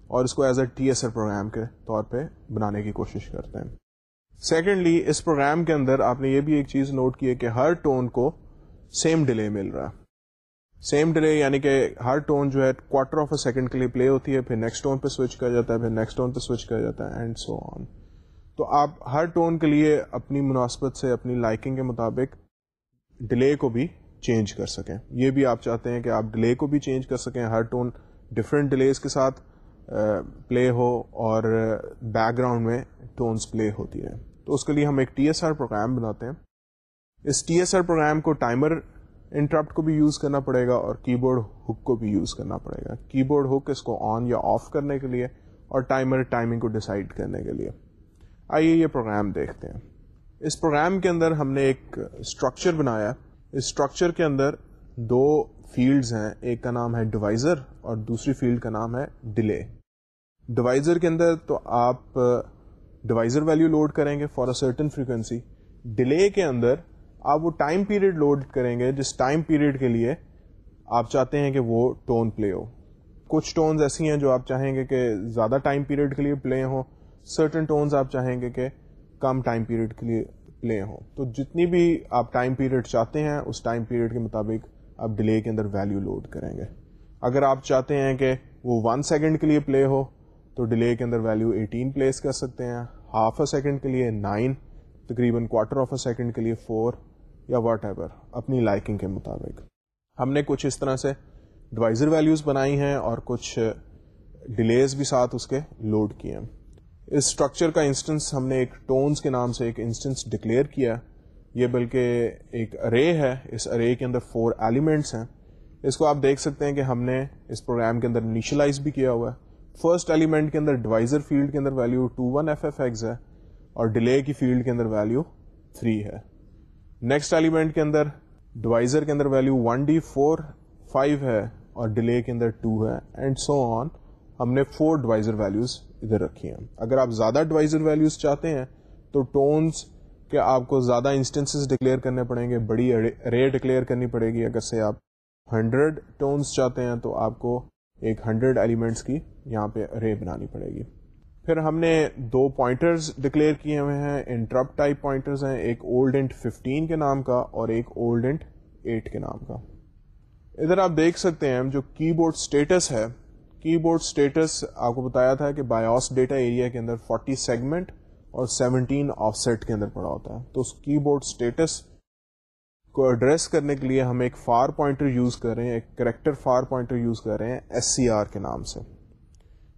اور اس کو as a T S R program کے طور پہ بنانے کی کوشش کرتے ہیں۔ سیکنڈلی اس پروگرام کے اندر آپ نے یہ بھی ایک چیز نوٹ کی ہے کہ ہر ٹون کو سیم ڈیلے مل رہا ہے۔ سیم ڈیلے یعنی کہ ہر ٹون جو ہے کوارٹر آف اے سیکنڈ کے لیے پلے ہوتی ہے، پھر نیکسٹ ٹون پہ سوئچ کر جاتا ہے، پھر نیکسٹ ٹون پہ سوئچ کر جاتا ہے اینڈ سو آن تو آپ ہر ٹون کے لیے اپنی مناسبت سے، اپنی لائکنگ کے مطابق ڈیلے کو بھی چینج کر سکیں۔ یہ بھی آپ چاہتے ہیں کہ آپ ڈیلے کو بھی چینج کر سکیں، ہر ٹون ڈفرینٹ ڈیلیز کے ساتھ پلے ہو اور بیک گراؤنڈ میں ٹونس پلے ہوتی ہے تو اس کے لیے ہم ایک ٹی ایس آر پروگرام بناتے ہیں۔ اس ٹی ایس آر پروگرام کو ٹائمر انٹرپٹ کو بھی یوز کرنا پڑے گا اور کی بورڈ ہک کو بھی یوز کرنا پڑے گا۔ کی بورڈ ہک اس کو آن یا آف کرنے کے لیے اور ٹائمر ٹائمنگ کو ڈیسائڈ کرنے کے لیے۔ آئیے یہ پروگرام دیکھتے ہیں۔ اس پروگرام کے اندر ہم نے ایک اسٹرکچر بنایا اس اسٹرکچر کے اندر دو فیلڈز ہیں۔ ایک کا نام ہے ڈیوائزر اور دوسری فیلڈ کا نام ہے ڈیلے ڈیوائزر کے اندر تو آپ ڈیوائزر ویلو لوڈ کریں گے for a certain frequency delay کے اندر آپ وہ ٹائم پیریڈ لوڈ کریں گے جس ٹائم پیریڈ کے لیے آپ چاہتے ہیں کہ وہ ٹون پلے ہو۔ کچھ ٹونز ایسی ہیں جو آپ چاہیں گے کہ زیادہ ٹائم پیریڈ کے لیے پلے ہوں۔ سرٹن ٹونز آپ چاہیں گے کہ کم ٹائم پیریڈ کے لیے پلے ہوں۔ تو جتنی بھی آپ ٹائم پیریڈ چاہتے ہیں، اس ٹائم پیریڈ کے مطابق آپ ڈیلے کے اندر ویلیو لوڈ کریں گے۔ اگر آپ چاہتے ہیں کہ وہ ون سیکنڈ کے لیے پلے ہو، تو ڈیلے کے اندر ویلیو ایٹین پلیس کر سکتے ہیں۔ ہاف اے سیکنڈ کے لیے نائن تقریباً کوارٹر آف اے سیکنڈ کے لیے فور یا واٹ ایور اپنی لائکنگ کے مطابق۔ ہم نے کچھ اس طرح سے ڈوائزر ویلیوز بنائی ہیں اور کچھ ڈیلیز بھی ساتھ اس کے لوڈ کیے ہیں۔ اس اسٹرکچر کا انسٹنس ہم نے ایک ٹونز کے نام سے ایک انسٹنس ڈکلیئر کیا یہ بلکہ ایک ارے ہے۔ اس ارے کے اندر فور ایلیمنٹس ہیں۔ اس کو آپ دیکھ سکتے ہیں کہ ہم نے اس پروگرام کے اندر نیشلائز بھی کیا ہوا ہے۔ فرسٹ ایلیمنٹ کے اندر ڈیوائزر فیلڈ کے اندر value two one F F X ہے اور ڈیلے کی فیلڈ کے اندر ویلیو تھری ہے۔ نیکسٹ ایلیمنٹ کے اندر ڈیوائزر کے اندر value one D four five ہے اور ڈیلے کے اندر ٹو ہے۔ اینڈ سو آن ہم نے فور ڈیوائزر ویلوز ادھر رکھی ہیں اگر آپ زیادہ ڈیوائزر ویلوز چاہتے ہیں، تو ٹونس کے آپ کو زیادہ انسٹنس ڈکلیئر کرنے پڑیں گے، بڑی رے ڈکلیئر کرنی پڑے گی۔ اگر سے آپ ہنڈریڈ ٹونس چاہتے ہیں، تو آپ کو ایک ہنڈریڈ ایلیمنٹس کی یہاں پہ رے بنانی پڑے گی۔ پھر ہم نے دو پوائنٹرز ڈکلیئر کیے ہوئے ہیں۔ انٹرپٹ ٹائپ پوائنٹرز ہیں، ایک اولڈ انٹ 15 کے نام کا اور ایک اولڈ انٹ 8 کے نام کا۔ ادھر آپ دیکھ سکتے ہیں جو کی بورڈ اسٹیٹس ہے کی بورڈ اسٹیٹس آپ کو بتایا تھا کہ بایوس ڈیٹا ایریا کے اندر 40 سیگمنٹ اور 17 آف سیٹ کے اندر پڑا ہوتا ہے۔ تو اس کی بورڈ اسٹیٹس کو ایڈریس کرنے کے لیے ہم ایک فار پوائنٹر یوز کر رہے ہیں، ایک کریکٹر فار پوائنٹر یوز کر رہے ہیں ایس سی آر کے نام سے،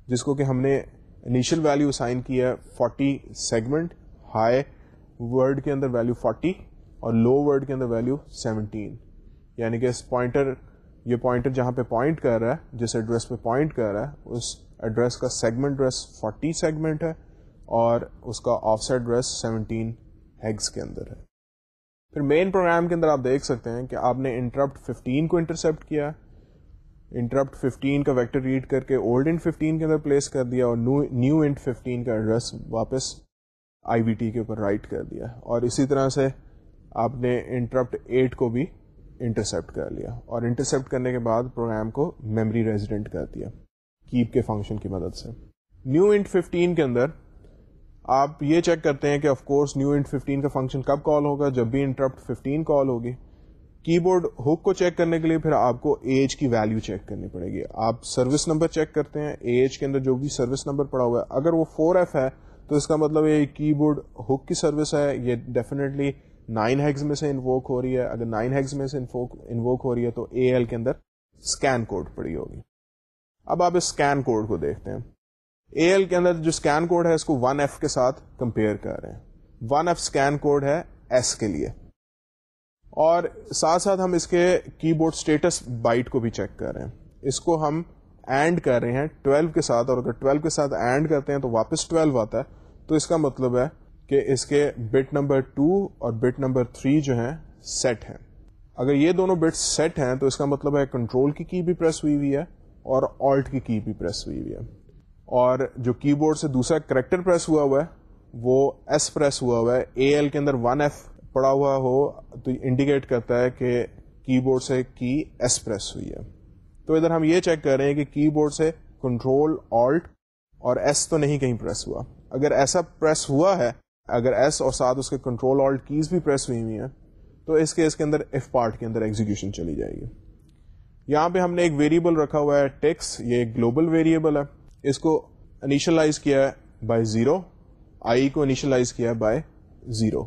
جس کو کہ ہم نے انیشل ویلو سائن کی ہے فورٹی سیگمنٹ ہائی ورڈ کے اندر ویلو فورٹی اور لو ورڈ کے اندر ویلو سیونٹین یعنی کہ اس پوائنٹر یہ پوائنٹر جہاں پہ پوائنٹ کر رہا ہے، جس ایڈریس پہ پوائنٹ کر رہا ہے، اس ایڈریس کا سیگمنٹ ڈریس فورٹی سیگمنٹ ہے اور اس کا offset address seventeen hex کے اندر ہے۔ پھر مین پروگرام کے اندر آپ دیکھ سکتے ہیں کہ آپ نے انٹرپٹ ففٹین کو انٹرسپٹ کیا انٹرپٹ 15 کا ویکٹر ریڈ کر کے اولڈ انٹ 15 کے اندر پلیس کر دیا اور نیو انٹ 15 کا ایڈریس واپس آئی وی ٹی کے اوپر رائٹ کر دیا۔ اور اسی طرح سے آپ نے انٹرپٹ 8 کو بھی انٹرسپٹ کر لیا اور انٹرسپٹ کرنے کے بعد پروگرام کو میموری ریزیڈنٹ کر دیا کیپ کے فنکشن کی مدد سے۔ نیو انٹ 15 کے اندر آپ یہ چیک کرتے ہیں کہ آف کورس نیو انٹ 15 کا فنکشن کب کال ہوگا، جب بھی انٹرپٹ 15 کال ہوگی۔ کی بورڈ ہک کو چیک کرنے کے لیے پھر آپ کو ایج کی ویلو چیک کرنی پڑے گی۔ آپ سروس نمبر چیک کرتے ہیں ایج کے اندر جو بھی سروس نمبر پڑا ہوا ہے۔ اگر وہ فور ایف ہے تو اس کا مطلب یہ کی بورڈ ہک کی سروس ہے، یہ ڈیفینیٹلی نائن ہیگز میں سے انووک ہو رہی ہے۔ اگر نائن ہیگز میں سے انووک ہو رہی ہے تو اے ایل کے اندر اسکین کوڈ پڑی ہوگی۔ اب آپ اس اسکین کوڈ کو دیکھتے ہیں۔ اے ایل کے اندر جو اسکین کوڈ ہے، اس کو ون ایف کے ساتھ کمپیئر کر رہے ہیں۔ ون ایف اسکین کوڈ ہے ایس کے لیے۔ اور ساتھ ساتھ ہم اس کے کی بورڈ اسٹیٹس بائٹ کو بھی چیک کر رہے ہیں۔ اس کو ہم اینڈ کر رہے ہیں 12 کے ساتھ۔ اور اگر 12 کے ساتھ اینڈ کرتے ہیں تو واپس 12 آتا ہے۔ تو اس کا مطلب ہے کہ اس کے بٹ نمبر 2 اور بٹ نمبر 3 جو ہیں سیٹ ہیں. اگر یہ دونوں بٹس سیٹ ہیں، تو اس کا مطلب ہے کنٹرول کی کی بھی پریس ہوئی ہوئی ہے اور آلٹ کی کی بھی پریس ہوئی ہوئی ہے. اور جو کی بورڈ سے دوسرا کریکٹر پریس ہوا ہوا ہے، وہ ایس پریس ہوا ہوا ہے. اے ایل کے اندر ون ایف پڑا ہوا ہو تو انڈیکیٹ کرتا ہے کہ کی بورڈ سے کی ایس پریس ہوئی ہے. تو ادھر ہم یہ چیک کر رہے ہیں کہ کی بورڈ سے کنٹرول آلٹ اور ایس تو نہیں کہیں پریس ہوا. اگر ایسا پریس ہوا ہے اگر ایس اور ساتھ اس کے کنٹرول آلٹ کیز بھی پریس ہوئی ہوئی ہیں، تو اس کے اس کے اندر ایف پارٹ کے اندر ایگزیکشن چلی جائے گی۔ یہاں پہ ہم نے ایک ویریبل رکھا ہوا ہے ٹیکس، یہ ایک گلوبل ویریبل ہے۔ اس کو انیشلائز کیا ہے بائی زیرو آئی کو انیشلائز کیا ہے بائی زیرو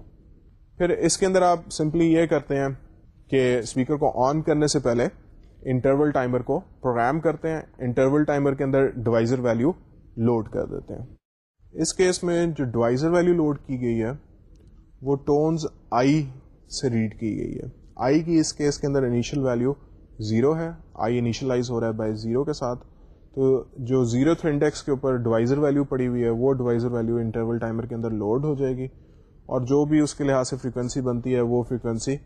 پھر اس کے اندر آپ سمپلی یہ کرتے ہیں کہ اسپیکر کو آن کرنے سے پہلے انٹرول ٹائمر کو پروگرام کرتے ہیں انٹرول ٹائمر کے اندر ڈیوائزر ویلو لوڈ کر دیتے ہیں۔ اس کیس میں جو ڈیوائزر ویلو لوڈ کی گئی ہے، وہ ٹونز آئی سے ریڈ کی گئی ہے۔ آئی کی اس کیس کے اندر انیشل ویلو زیرو ہے۔ آئی انیشلائز ہو رہا ہے بائی زیرو کے ساتھ۔ تو جو زیرو تھر انڈیکس کے اوپر ڈیوائزر ویلو پڑی ہوئی ہے، وہ ڈیوائزر ویلو انٹرول ٹائمر کے اندر لوڈ ہو جائے گی۔ اور جو بھی اس کے لحاظ سے فریکوینسی بنتی ہے، وہ فریکوینسی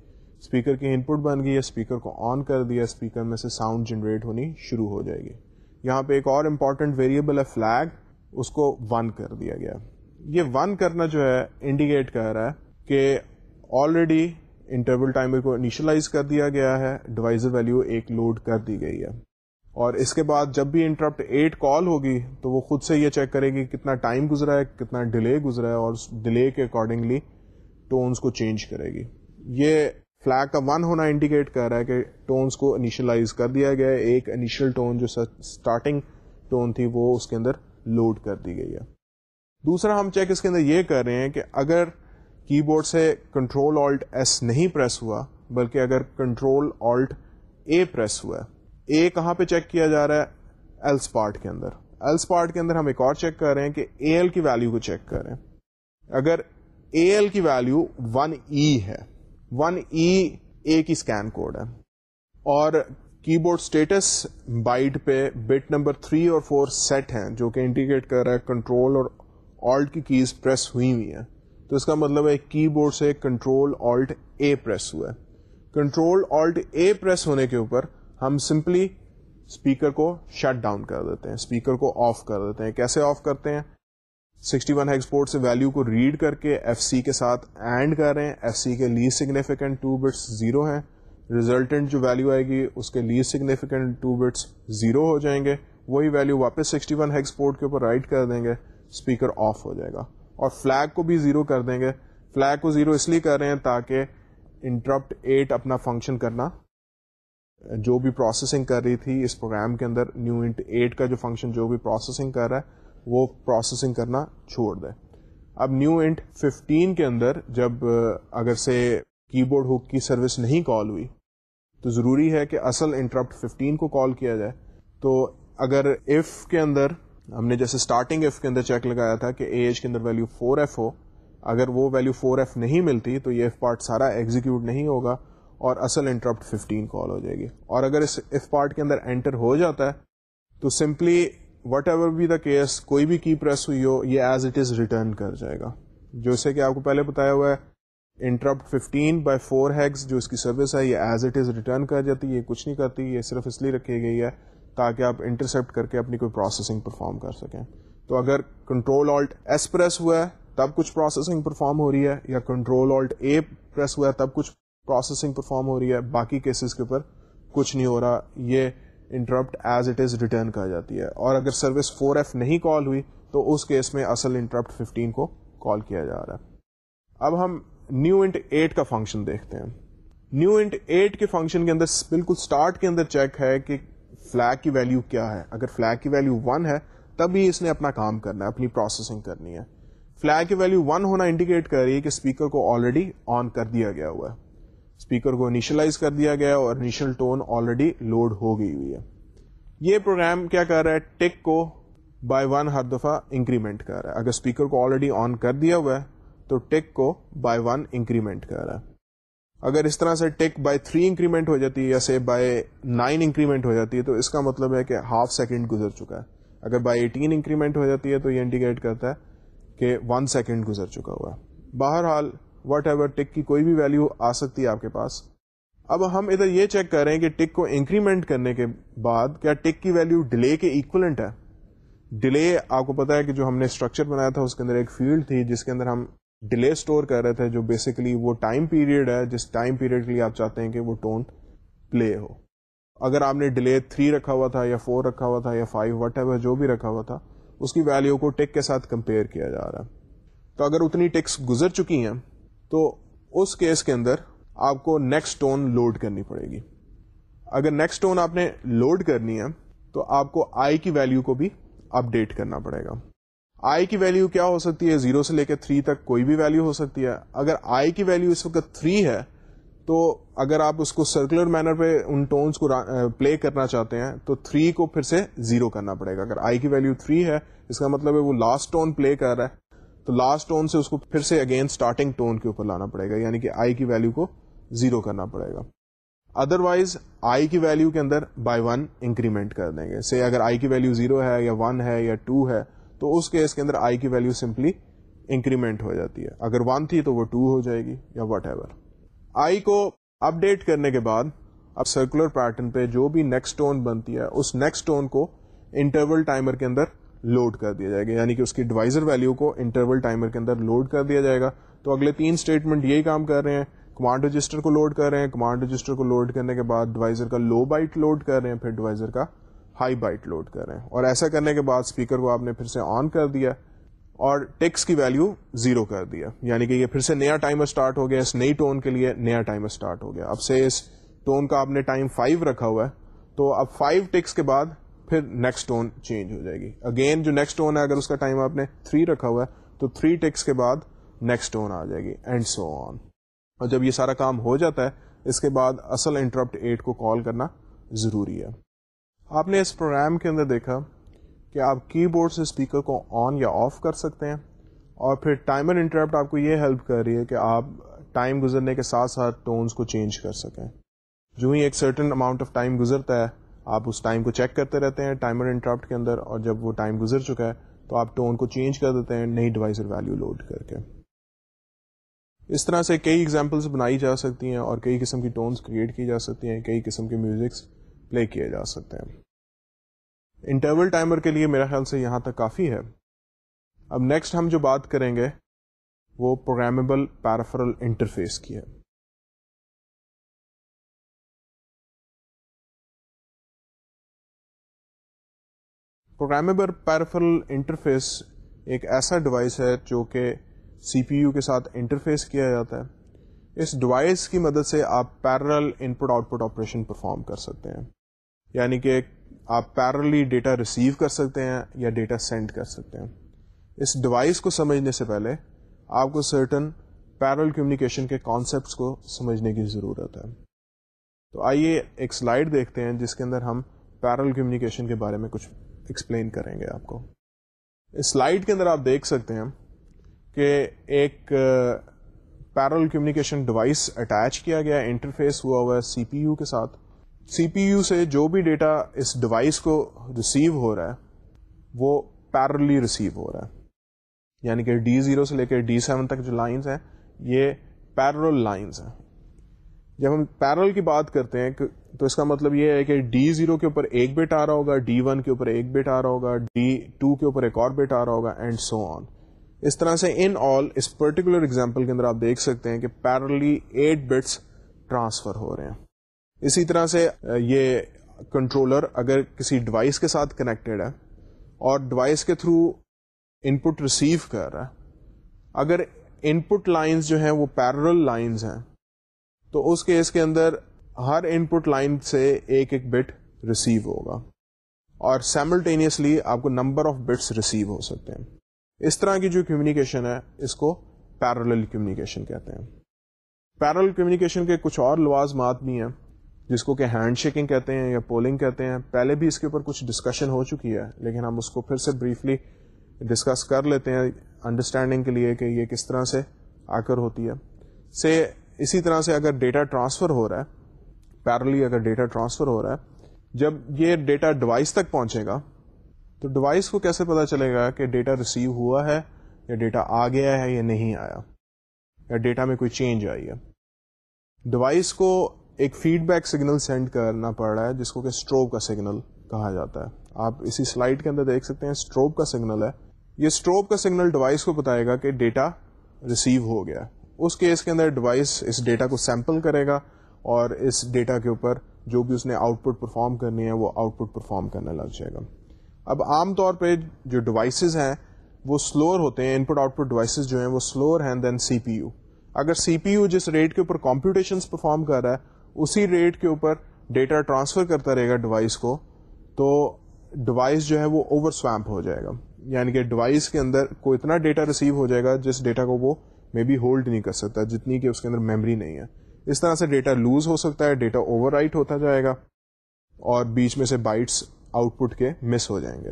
اسپیکر کی ان پٹ بن گئی ہے اسپیکر کو آن کر دیا اسپیکر میں سے ساؤنڈ جنریٹ ہونی شروع ہو جائے گی۔ یہاں پہ ایک اور امپورٹنٹ ویریبل ہے فلیگ اس کو ون کر دیا گیا۔ یہ ون کرنا جو ہے انڈیکیٹ کر رہا ہے کہ آلریڈی انٹرول ٹائمر کو انیشلائز کر دیا گیا ہے ڈیوائزر ویلو ایک لوڈ کر دی گئی ہے۔ اور اس کے بعد جب بھی انٹرپٹ ایٹ کال ہوگی، تو وہ خود سے یہ چیک کرے گی کتنا ٹائم گزرا ہے، کتنا ڈیلے گزرا ہے اور ڈیلے کے اکارڈنگلی ٹونس کو چینج کرے گی۔ یہ فلیگ کا ون ہونا انڈیکیٹ کر رہا ہے کہ ٹونس کو انیشلائز کر دیا گیا ہے۔ ایک انیشل ٹون جو اسٹارٹنگ ٹون تھی، وہ اس کے اندر لوڈ کر دی گئی ہے۔ دوسرا، ہم چیک اس کے اندر یہ کر رہے ہیں کہ اگر کی بورڈ سے کنٹرول آلٹ ایس نہیں پریس ہوا، بلکہ اگر کنٹرول آلٹ اے پریس ہوا ہے اے کہاں پہ چیک کیا جا رہا ہے؟ ایلس پارٹ کے اندر۔ ایلس پارٹ کے اندر ہم ایک اور چیک کر رہے ہیں کہ اے ایل کی ویلو کو چیک کر رہے ہیں۔ اگر اے ایل کی ویلو ون ای ہے، ون ای اے کی اسکین کوڈ ہے، اور کی بورڈ اسٹیٹس بائٹ پہ بٹ نمبر تھری اور فور سیٹ ہیں جو کہ انڈیکیٹ کر رہا ہے کنٹرول اور آلٹ کی کیز پریس ہوئی ہوئی ہیں تو اس کا مطلب ہے کی بورڈ سے کنٹرول آلٹ اے پریس ہوا ہے کنٹرول آلٹ اے پریس ہونے کے اوپر ہم سمپلی اسپیکر کو شٹ ڈاؤن کر دیتے ہیں اسپیکر کو آف کر دیتے ہیں کیسے آف کرتے ہیں سکسٹی ون ایکسپورٹ سے ویلو کو ریڈ کر کے ایف سی کے ساتھ اینڈ کر رہے ہیں ایف سی کے least significant two bits zero ہیں ریزلٹنٹ جو ویلو آئے گی، اس کے least significant two bits zero ہو جائیں گے۔ وہی ویلو واپس سکسٹی ون ایکسپورٹ کے اوپر رائٹ کر دیں گے اسپیکر آف ہو جائے گا۔ اور فلیگ کو بھی زیرو کر دیں گے۔ فلیگ کو زیرو اس لیے کر رہے ہیں تاکہ انٹرپٹ ایٹ اپنا فنکشن کرنا۔ جو بھی پروسیسنگ کر رہی تھی اس پروگرام کے اندر نیو انٹ ایٹ کا جو فنکشن جو بھی پروسیسنگ کر رہا ہے، وہ پروسیسنگ کرنا چھوڑ دے اب نیو انٹ ففٹین کے اندر جب اگر سے کی بورڈ ہک کی سروس نہیں کال ہوئی تو ضروری ہے کہ اصل انٹرپٹ ففٹین کو کال کیا جائے۔ تو اگر ایف کے اندر، ہم نے جیسے اسٹارٹنگ ایف کے اندر چیک لگایا تھا کہ اے ایچ کے اندر ویلو فور ایف ہو، اگر وہ ویلو فور ایف نہیں ملتی تو یہ ایف پارٹ سارا ایگزیکیوٹ نہیں ہوگا اور اصل انٹرپٹ 15 کال ہو جائے گی۔ اور اگر اس اف پارٹ کے اندر انٹر ہو جاتا ہے، تو simply whatever be the case کوئی بھی کی پریس ہوئی ہو، یہ ایز اٹ از ریٹرن کر جائے گا۔ جو اسے کہ آپ کو پہلے بتایا ہوا ہے انٹرپٹ 15 بائی فور ہیگس جو اس کی سروس ہے، یہ ایز اٹ از ریٹرن کر جاتی ہے، یہ کچھ نہیں کرتی، یہ صرف اس لیے رکھی گئی ہے تاکہ آپ انٹرسپٹ کر کے اپنی کوئی پروسیسنگ پرفارم کر سکیں۔ تو اگر کنٹرول آلٹ ایس پریس ہوا ہے، تب کچھ پروسیسنگ پرفارم ہو رہی ہے، یا کنٹرول آلٹ اے پریس ہوا ہے، تب کچھ پروسیسنگ پرفارم ہو رہی ہے، باقی کیسز کے اوپر کچھ نہیں ہو رہا، یہ interrupt as it is return کر جاتی ہے۔ اور اگر سروس فور ایف نہیں کال ہوئی، تو اس کیس میں اصل انٹرپٹ ففٹین کو کال کیا جا رہا ہے۔ اب ہم نیو انٹ ایٹ کا فنکشن دیکھتے ہیں۔ نیو انٹ ایٹ کے فنکشن کے اندر بالکل اسٹارٹ کے اندر چیک ہے کہ فلیگ کی ویلو کیا ہے۔ اگر فلیگ کی ویلو ون ہے، تب ہی اس نے اپنا کام کرنا ہے، اپنی پروسیسنگ کرنی ہے۔ فلیگ کی ویلو ون ہونا انڈیکیٹ کر رہی ہے کہ اسپیکر کو آلریڈی آن کر دیا گیا ہوا ہے۔ اسپیکر کو انیشلائز کر دیا گیا اور انیشل ٹون آلریڈی لوڈ ہو گئی ہوئی ہے۔ یہ پروگرام کیا کر رہا ہے؟ ٹیک کو بائی ون ہر دفعہ انکریمنٹ کر رہا ہے۔ اگر اسپیکر کو آلریڈی آن کر دیا ہوا ہے تو ٹیک کو بائی ون انکریمنٹ کر رہا ہے۔ اگر اس طرح سے ٹیک بائی تھری انکریمنٹ ہو جاتی ہے یا سے بائی نائن انکریمنٹ ہو جاتی ہے تو اس کا مطلب ہے کہ ہاف سیکنڈ گزر چکا ہے۔ اگر بائی ایٹین انکریمنٹ ہو جاتی ہے تو یہ انڈیکیٹ کرتا ہے کہ ون سیکنڈ گزر چکا ہوا ہے۔ بہرحال وٹ ایور ٹک کی کوئی بھی ویلو آ سکتی ہے آپ کے پاس۔ اب ہم ادھر یہ چیک کر رہے ہیں کہ ٹک کو انکریمنٹ کرنے کے بعد کیا ٹک کی ویلو ڈیلے کے ایکولنٹ ہے؟ ڈیلے آپ کو پتا ہے کہ جو ہم نے اسٹرکچر بنایا تھا، اس کے اندر ایک فیلڈ تھی جس کے اندر ہم ڈیلے اسٹور کر رہے تھے جو بیسکلی وہ ٹائم پیریڈ ہے، جس ٹائم پیریڈ کے لیے آپ چاہتے ہیں کہ وہ ٹون پلے ہو۔ اگر آپ نے ڈیلے تھری رکھا ہوا تھا یا فور رکھا ہوا تھا یا فائیو وٹ ایور جو بھی رکھا ہوا تھا، اس کی ویلو کو ٹک کے ساتھ کمپیئر کیا جا رہا ہے۔ تو اگر اتنی ٹکس گزر چکی ہیں، تو اس کیس کے اندر آپ کو نیکسٹ ٹون لوڈ کرنی پڑے گی۔ اگر نیکسٹ ٹون آپ نے لوڈ کرنی ہے، تو آپ کو آئی کی ویلو کو بھی اپ ڈیٹ کرنا پڑے گا۔ آئی کی ویلو کیا ہو سکتی ہے؟ زیرو سے لے کے تھری تک کوئی بھی ویلو ہو سکتی ہے۔ اگر آئی کی ویلو اس وقت تھری ہے، تو اگر آپ اس کو سرکولر مینر پہ ان ٹونس کو پلے کرنا چاہتے ہیں، تو تھری کو پھر سے زیرو کرنا پڑے گا۔ اگر آئی کی ویلو تھری ہے، اس کا مطلب ہے وہ لاسٹ ٹون پلے کر رہا ہے، تو لاسٹ ٹون سے اس کو پھر سے اگین اسٹارٹنگ ٹون کے اوپر لانا پڑے گا یعنی کہ آئی کی ویلو کو زیرو کرنا پڑے گا۔ ادر وائز آئی کی ویلو کے اندر بائی ون انکریمنٹ کر دیں گے۔ سے اگر آئی کی ویلو زیرو ہے یا ون ہے یا ٹو ہے تو اس کیس کے اندر آئی کی ویلو سمپلی انکریمنٹ ہو جاتی ہے۔ اگر ون تھی تو وہ ٹو ہو جائے گی یا وٹ ایور آئی کو اپ ڈیٹ کرنے کے بعد اب سرکولر پیٹرن پہ جو بھی نیکسٹ ٹون بنتی ہے، اس نیکسٹ ٹون کو انٹرول ٹائمر کے اندر لوڈ کر دیا جائے گا۔ یعنی کہ اس کی ڈیوائزر ویلو کو انٹرول ٹائمر کے اندر لوڈ کر دیا جائے گا۔ تو اگلے تین اسٹیٹمنٹ یہی کام کر رہے ہیں۔ کمانڈ رجسٹر کو لوڈ کر رہے ہیں۔ کمانڈ رجسٹر کو لوڈ کرنے کے بعد ڈیوائزر کا لو بائٹ لوڈ کر رہے ہیں۔ پھر ڈیوائزر کا ہائی بائٹ لوڈ کر رہے ہیں۔ اور ایسا کرنے کے بعد اسپیکر کو آپ نے پھر سے آن کر دیا اور ٹیکس کی ویلو زیرو کر دیا۔ یعنی کہ یہ پھر سے نیا ٹائمر اسٹارٹ ہو گیا، اس نئی ٹون کے لیے نیا ٹائمر اسٹارٹ ہو گیا۔ اب سے اس ٹون کا آپ نے ٹائم فائیو رکھا ہوا ہے، تو اب فائیو ٹکس کے بعد پھر نیکسٹ ٹون چینج ہو جائے گی۔ اگین جو نیکسٹ ٹون ہے، اگر اس کا ٹائم آپ نے تھری رکھا ہوا ہے، تو تھری ٹکس کے بعد نیکسٹ ٹون آ جائے گی، اینڈ سو آن۔ اور جب یہ سارا کام ہو جاتا ہے، اس کے بعد اصل انٹرپٹ ایٹ کو کال کرنا ضروری ہے۔ آپ نے اس پروگرام کے اندر دیکھا کہ آپ کی بورڈ سے اسپیکر کو آن یا آف کر سکتے ہیں اور پھر ٹائمر انٹرپٹ آپ کو یہ ہیلپ کر رہی ہے کہ آپ ٹائم گزرنے کے ساتھ ساتھ ٹونس کو چینج کر سکیں۔ جو ہی ایک سرٹن اماؤنٹ آف ٹائم گزرتا ہے، آپ اس ٹائم کو چیک کرتے رہتے ہیں ٹائمر انٹرپٹ کے اندر اور جب وہ ٹائم گزر چکا ہے تو آپ ٹون کو چینج کر دیتے ہیں نئی ڈیوائزر ویلو لوڈ کر کے۔ اس طرح سے کئی ایگزامپلس بنائی جا سکتی ہیں اور کئی قسم کی ٹونس کریٹ کی جا سکتی ہیں، کئی قسم کے میوزکس پلے کیے جا سکتے ہیں۔ انٹرول ٹائمر کے لیے میرا خیال سے یہاں تک کافی ہے۔ اب نیکسٹ ہم جو بات کریں گے، وہ پروگرامیبل پیرافرل انٹرفیس کی ہے۔ پروگرامیبل پیرافرل انٹرفیس ایک ایسا ڈیوائس ہے جو کہ سی پی یو کے ساتھ انٹرفیس کیا جاتا ہے۔ اس ڈیوائس کی مدد سے آپ parallel input output operation perform کر سکتے ہیں۔ یعنی کہ آپ پیرلی ڈیٹا ریسیو کر سکتے ہیں یا ڈیٹا سینڈ کر سکتے ہیں۔ اس ڈیوائس کو سمجھنے سے پہلے آپ کو سرٹن پیرل کمیونیکیشن کے کانسیپٹس کو سمجھنے کی ضرورت ہے۔ تو آئیے ایک سلائڈ دیکھتے ہیں جس کے اندر ہم پیرل کمیونیکیشن کے بارے میں کچھ ایکسپلین کریں گے آپ کو۔ اس سلائڈ کے اندر آپ دیکھ سکتے ہیں کہ ایک پیرل کمیونیکیشن ڈیوائس اٹیچ کیا گیا انٹرفیس ہوا ہوا ہے سی پی یو کے ساتھ۔ سی پی یو سے جو بھی ڈیٹا اس ڈیوائس کو ریسیو ہو رہا ہے، وہ پیرلی ریسیو ہو رہا ہے۔ یعنی کہ ڈی زیرو سے لے کے ڈی سیون تک جو لائنس ہیں، یہ پیرل لائنس ہیں۔ جب ہم پیرل کی بات کرتے ہیں، تو اس کا مطلب یہ ہے کہ ڈی زیرو کے اوپر ایک بیٹ آ رہا ہوگا، ڈی ون کے اوپر ایک بیٹ آ رہا ہوگا، ڈی ٹو کے اوپر ایک اور بیٹ آ رہا ہوگا، اینڈ سو آن۔ اس طرح سے ان آل، اس پرٹیکولر اگزامپل کے اندر آپ دیکھ سکتے ہیں کہ پیرلی ایٹ بٹس ٹرانسفر ہو رہے ہیں۔ اسی طرح سے یہ کنٹرولر اگر کسی ڈیوائس کے ساتھ کنیکٹڈ ہے اور ڈیوائس کے تھرو ان پٹ ریسیو کر رہا ہے، اگر ان پٹ لائنس جو ہیں وہ پیرل لائنز ہیں، تو اس کیس کے اندر ہر ان پٹ لائن سے ایک ایک بٹ ریسیو ہوگا اور سیملٹینیسلی آپ کو نمبر آف بٹس ریسیو ہو سکتے ہیں۔ اس طرح کی جو کمیونیکیشن ہے، اس کو پیرل کمیونیکیشن کہتے ہیں۔ پیرل کمیونیکیشن کے کچھ اور لوازمات بھی ہیں۔ جس کو کہ ہینڈ شیکنگ کہتے ہیں یا پولنگ کہتے ہیں، پہلے بھی اس کے اوپر کچھ ڈسکشن ہو چکی ہے، لیکن ہم اس کو پھر سے بریفلی ڈسکس کر لیتے ہیں انڈرسٹینڈنگ کے لیے کہ یہ کس طرح سے آ کر ہوتی ہے۔ سے اسی طرح سے اگر ڈیٹا ٹرانسفر ہو رہا ہے پیرلی اگر ڈیٹا ٹرانسفر ہو رہا ہے، جب یہ ڈیٹا ڈیوائس تک پہنچے گا، تو ڈیوائس کو کیسے پتا چلے گا کہ ڈیٹا ریسیو ہوا ہے یا ڈیٹا آ گیا ہے یا نہیں آیا، یا ڈیٹا میں کوئی چینج آئی ہے۔ ڈیوائس کو ایک فیڈ بیک سگنل سینڈ کرنا پڑ رہا ہے، جس کو کہ اسٹروب کا سگنل کہا جاتا ہے۔ آپ اسی سلائڈ کے اندر دیکھ سکتے ہیں اسٹروب کا سگنل ہے۔ یہ اسٹروب کا سگنل ڈیوائس کو بتائے گا کہ ڈیٹا ریسیو ہو گیا۔ اس کیس کے اندر ڈیوائس اس ڈیٹا کو سیمپل کرے گا اور اس ڈیٹا کے اوپر جو بھی اس نے آؤٹ پٹ پرفارم کرنی ہے، وہ آؤٹ پٹ پرفارم کرنے لگ جائے گا۔ اب عام طور پہ جو ڈیوائسز ہیں، وہ سلور ہوتے ہیں۔ ان پٹ آؤٹ پٹ ڈیوائسز جو ہیں، وہ سلور ہیں دین سی پی یو اگر سی پی یو جس ریٹ کے اوپر کمپیوٹیشن پرفارم کر رہا ہے اسی ریٹ کے اوپر ڈیٹا ٹرانسفر کرتا رہے گا ڈیوائس کو، تو ڈیوائس جو ہے وہ اوور سویمپ ہو جائے گا۔ یعنی کہ ڈیوائس کے اندر کو اتنا ڈیٹا ریسیو ہو جائے گا جس ڈیٹا کو وہ مے بی ہولڈ نہیں کر سکتا، جتنی کہ اس کے اندر میموری نہیں ہے۔ اس طرح سے ڈیٹا لوز ہو سکتا ہے، ڈیٹا اوور رائٹ ہوتا جائے گا اور بیچ میں سے بائٹس آؤٹ پٹ کے مس ہو جائیں گے۔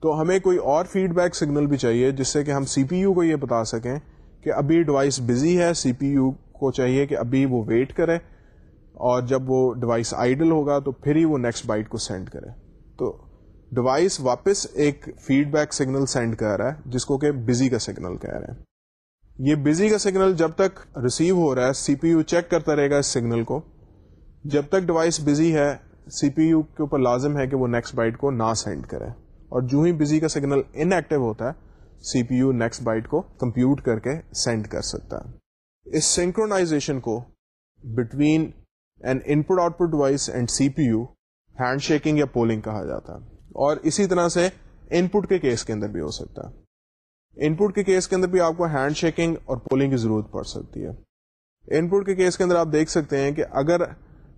تو ہمیں کوئی اور فیڈ بیک سگنل بھی چاہیے، جس سے کہ ہم سی پی یو کو یہ بتا سکیں کہ ابھی ڈیوائس بزی ہے سی پی یو کو چاہیے کہ ابھی وہ ویٹ کرے۔ اور جب وہ ڈیوائس آئیڈل ہوگا تو پھر ہی وہ نیکسٹ بائٹ کو سینڈ کرے۔ تو ڈیوائس واپس ایک فیڈ بیک سگنل سینڈ کر رہا ہے، جس کو کہ بزی کا سگنل کہہ رہے ہیں۔ یہ بزی کا سگنل جب تک ریسیو ہو رہا ہے سی پی یو چیک کرتا رہے گا اس سگنل کو۔ جب تک ڈیوائس بزی ہے سی پی یو کے اوپر لازم ہے کہ وہ نیکسٹ بائٹ کو نہ سینڈ کرے۔ اور جو ہی بزی کا سگنل ان ایکٹیو ہوتا ہے C P U next byte کو کمپیوٹ کر کے سینڈ کر سکتا ہے۔ اس سینکرونازیشن کو between an input output device and C P U handshaking یا پولنگ کہا جاتا ہے۔ اور اسی طرح سے ان پٹ کے کیس کے اندر بھی ہو سکتا ہے۔ ان پٹ کے کیس کے اندر بھی آپ کو ہینڈ شیکنگ اور پولنگ کی ضرورت پڑ سکتی ہے۔ ان پٹ کے کیس کے اندر آپ دیکھ سکتے ہیں کہ اگر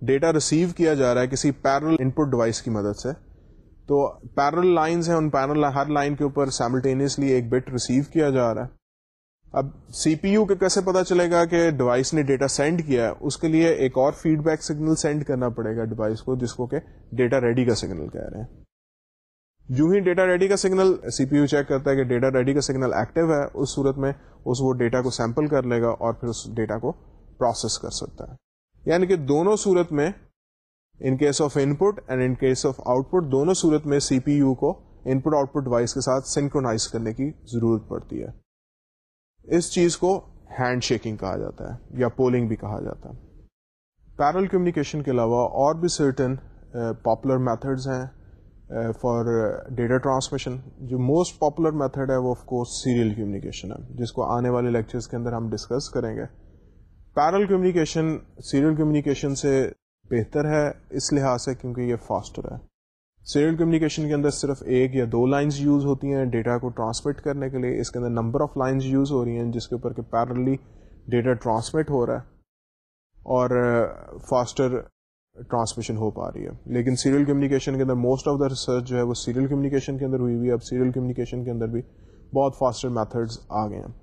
ڈیٹا ریسیو کیا جا رہا ہے کسی پیرل ان پٹ ڈیوائس کی مدد سے، تو پیرل لائنز ہیں، ان پیرل ہر لائن کے اوپر سائملٹینیسلی ایک بٹ ریسیو کیا جا رہا ہے۔ اب سی پی یو کے کیسے پتا چلے گا کہ ڈیوائس نے ڈیٹا سینڈ کیا ہے؟ اس کے لیے ایک اور فیڈ بیک سگنل سینڈ کرنا پڑے گا ڈیوائس کو، جس کو کہ ڈیٹا ریڈی کا سگنل کہہ رہے ہیں۔ جو ہی ڈیٹا ریڈی کا signal C P U check کرتا ہے کہ ڈیٹا ریڈی کا سگنل ایکٹیو ہے، اس صورت میں اس وہ ڈیٹا کو سیمپل کر لے گا اور پھر اس ڈیٹا کو پروسیس کر سکتا ہے۔ یعنی کہ دونوں صورت میں in case of input and in case of output دونوں صورت میں سی پی یو کو ان پٹ آؤٹ پٹ ڈیوائس کے ساتھ سینکروناز کرنے کی ضرورت پڑتی ہے۔ اس چیز کو ہینڈ شیکنگ کہا جاتا ہے یا پولنگ بھی کہا جاتا ہے۔ پیرل کمیونیکیشن کے علاوہ اور بھی سرٹن پاپولر میتھڈز ہیں فار ڈیٹا ٹرانسمیشن جو موسٹ پاپولر میتھڈ ہے وہ آف کورس سیریل کمیونیکیشن ہے، جس کو آنے والے لیکچرز کے اندر ہم ڈسکس کریں گے۔ پیرل کمیونیکیشن سیریل کمیونیکیشن سے بہتر ہے اس لحاظ سے کیونکہ یہ فاسٹر ہے۔ سیریل کمیونیکیشن کے اندر صرف ایک یا دو لائنز یوز ہوتی ہیں، ڈیٹا کو ٹرانسمٹ کرنے کے لیے، اس کے اندر نمبر آف لائنز یوز ہو رہی ہیں، جس کے اوپر کہ پیرلی ڈیٹا ٹرانسمٹ ہو رہا ہے اور فاسٹر ٹرانسمیشن ہو پا رہی ہے۔ لیکن سیریل کمیونیکیشن کے اندر موسٹ آف دا ریسرچ جو ہے وہ سیریل کمیونیکیشن کے اندر ہوئی ہوئی ہے۔ اب سیریل کمیونیکیشن کے اندر بھی بہت فاسٹر میتھڈز آ گئے ہیں۔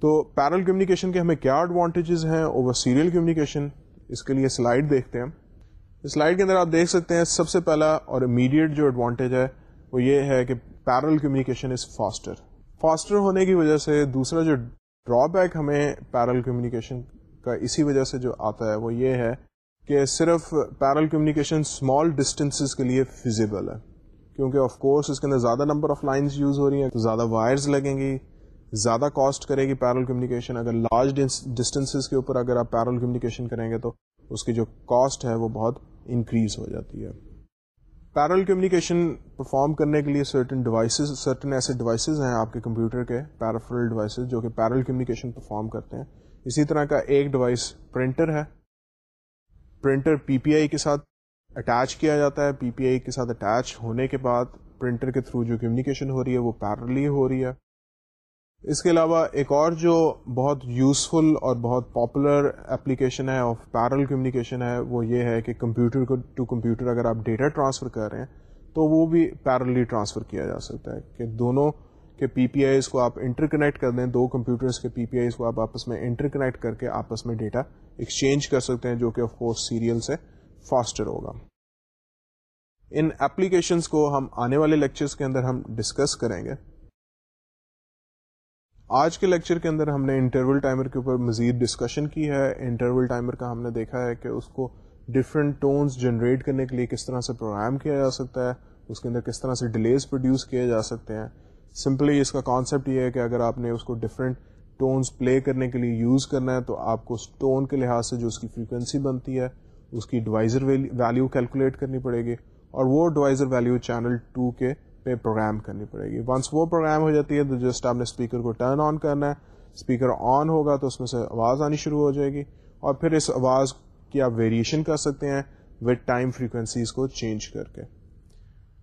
تو پیرل کمیونیکیشن کے ہمیں کیا ایڈوانٹیجز ہیں اوور سیریل کمیونیکیشن اس کے لیے سلائڈ دیکھتے ہیں۔ سلائڈ کے اندر آپ دیکھ سکتے ہیں سب سے پہلا اور امیڈیٹ جو ایڈوانٹیج ہے وہ یہ ہے کہ parallel communication is faster faster ہونے کی وجہ سے دوسرا جو ڈرا بیک ہمیں پیرل کمیونیکیشن کا اسی وجہ سے جو آتا ہے وہ یہ ہے کہ صرف پیرل کمیونیکیشن اسمال ڈسٹینسز کے لیے فیزیبل ہے. کیونکہ آف کورس اس کے اندر زیادہ نمبر آف لائنز یوز ہو رہی ہیں تو زیادہ وائرز لگیں گی، زیادہ کاسٹ کرے گی پیرل کمیونیکیشن اگر لارج ڈسٹینسز کے اوپر اگر آپ پیرل کمیونیکیشن کریں گے تو اس کی جو کاسٹ ہے وہ بہت انکریز ہو جاتی ہے۔ پیرل کمیونیکیشن پرفارم کرنے کے لیے سرٹن ڈیوائسز سرٹن ایسے ڈیوائسز ہیں آپ کے کمپیوٹر کے پیرافرل ڈیوائسز جو کہ پیرل کمیونیکیشن پرفارم کرتے ہیں۔ اسی طرح کا ایک ڈیوائس پرنٹر ہے۔ پرنٹر پی پی آئی کے ساتھ اٹیچ کیا جاتا ہے۔ پی پی آئی کے ساتھ اٹیچ ہونے کے بعد پرنٹر کے تھرو جو کمیونیکیشن ہو رہی ہے وہ پیرلی ہو رہی ہے۔ اس کے علاوہ ایک اور جو بہت یوزفل اور بہت پاپولر اپلیکیشن ہے آف پیرل کمیونیکیشن ہے، وہ یہ ہے کہ کمپیوٹر کو ٹو کمپیوٹر اگر آپ ڈیٹا ٹرانسفر کر رہے ہیں، تو وہ بھی پیرلی ٹرانسفر کیا جا سکتا ہے کہ دونوں کہ پی پی آئیز کو آپ انٹر کنیکٹ کر دیں، دو کمپیوٹرس کے پی پی آئیز کو آپ آپس میں انٹر کنیکٹ کر کے آپس میں ڈیٹا ایکسچینج کر سکتے ہیں، جو کہ آف کورس سیریل سے فاسٹر ہوگا۔ ان ایپلیکیشنس کو ہم آنے والے لیکچرز کے اندر ہم ڈسکس کریں گے۔ آج کے لیکچر کے اندر ہم نے انٹرول ٹائمر کے اوپر مزید ڈسکشن کی ہے۔ انٹرول ٹائمر کا ہم نے دیکھا ہے کہ اس کو ڈفرینٹ ٹونس جنریٹ کرنے کے لیے کس طرح سے پروگرام کیا جا سکتا ہے، اس کے اندر کس طرح سے ڈیلیز پروڈیوس کیے جا سکتے ہیں۔ سمپلی اس کا کانسیپٹ یہ ہے کہ اگر آپ نے اس کو ڈفرینٹ ٹونس پلے کرنے کے لیے یوز کرنا ہے تو آپ کو اس ٹون کے لحاظ سے جو اس کی فریکوینسی بنتی ہے، اس کی ڈوائزر ویلیو کیلکولیٹ کرنی پڑے گی۔ اور وہ ڈوائزر ویلیو چینل ٹو کے پہ پروگرام کرنی پڑے گی۔ ونس وہ پروگرام ہو جاتی ہے تو جسٹ آپ نے اسپیکر کو ٹرن آن کرنا ہے۔ اسپیکر آن ہوگا تو اس میں سے آواز آنی شروع ہو جائے گی۔ اور پھر اس آواز کی آپ ویریشن کر سکتے ہیں وتھ ٹائم فریکوینسیز کو چینج کر کے۔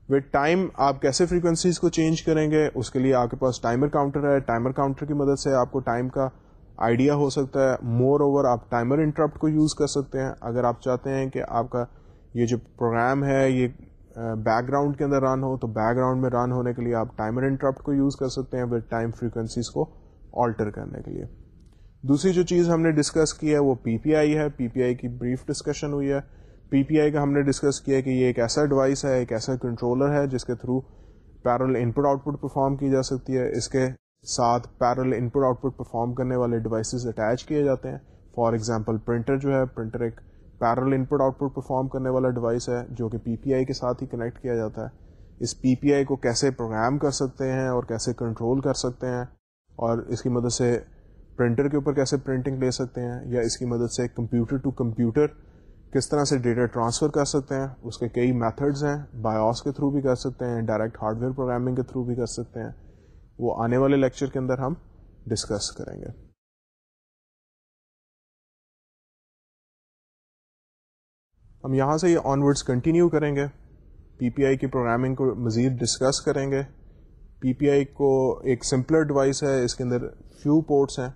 وتھ ٹائم آپ کیسے فریکوینسیز کو چینج کریں گے؟ اس کے لیے آپ کے پاس ٹائمر کاؤنٹر ہے۔ ٹائمر کاؤنٹر کی مدد سے آپ کو ٹائم کا آئیڈیا ہو سکتا ہے۔ مور اوور آپ ٹائمر انٹرپٹ کو یوز کر سکتے ہیں۔ اگر آپ چاہتے ہیں کہ آپ کا یہ جو پروگرام ہے، یہ بیک گراؤنڈ کے اندر رن ہو تو بیک گراؤنڈ میں رن ہونے کے لیے آپ ٹائمر انٹرپٹ کو یوز کر سکتے ہیں ود ٹائم فریکوینسیز کو آلٹر کرنے کے لیے۔ دوسری جو چیز ہم نے ڈسکس کی ہے وہ پی پی آئی ہے۔ پی پی آئی کی بریف ڈسکشن ہوئی ہے۔ پی پی آئی کا ہم نے ڈسکس کیا کہ یہ ایک ایسا ڈیوائس ہے، ایک ایسا کنٹرولر ہے جس کے through parallel input output perform کی جا سکتی ہے۔ اس کے ساتھ parallel input output perform کرنے والے ڈیوائسز اٹیچ کیے جاتے ہیں۔ فار ایگزامپل پرنٹر جو ہے پرنٹر ایک parallel input output perform کرنے والا ڈیوائس ہے جو کہ پی پی آئی کے ساتھ ہی کنیکٹ کیا جاتا ہے۔ اس پی پی آئی کو کیسے پروگرام کر سکتے ہیں اور کیسے کنٹرول کر سکتے ہیں اور اس کی مدد سے پرنٹر کے اوپر کیسے پرنٹنگ لے سکتے ہیں یا اس کی مدد سے کمپیوٹر ٹو کمپیوٹر کس طرح سے ڈیٹا ٹرانسفر کر سکتے ہیں، اس کے کئی میتھڈز ہیں۔ بایوس کے تھرو بھی کر سکتے ہیں ڈائریکٹ ہارڈ ویئر پروگرامنگ کے تھرو بھی کر سکتے ہیں۔ وہ آنے والے لیکچر کے اندر ہم ڈسکس کریں گے۔ ہم یہاں سے یہ آن ورڈس کنٹینیو کریں گے۔ پی پی آئی کی پروگرامنگ کو مزید ڈسکس کریں گے۔ پی پی آئی کو ایک سمپلر ڈیوائس ہے، اس کے اندر فیو پورٹس ہیں۔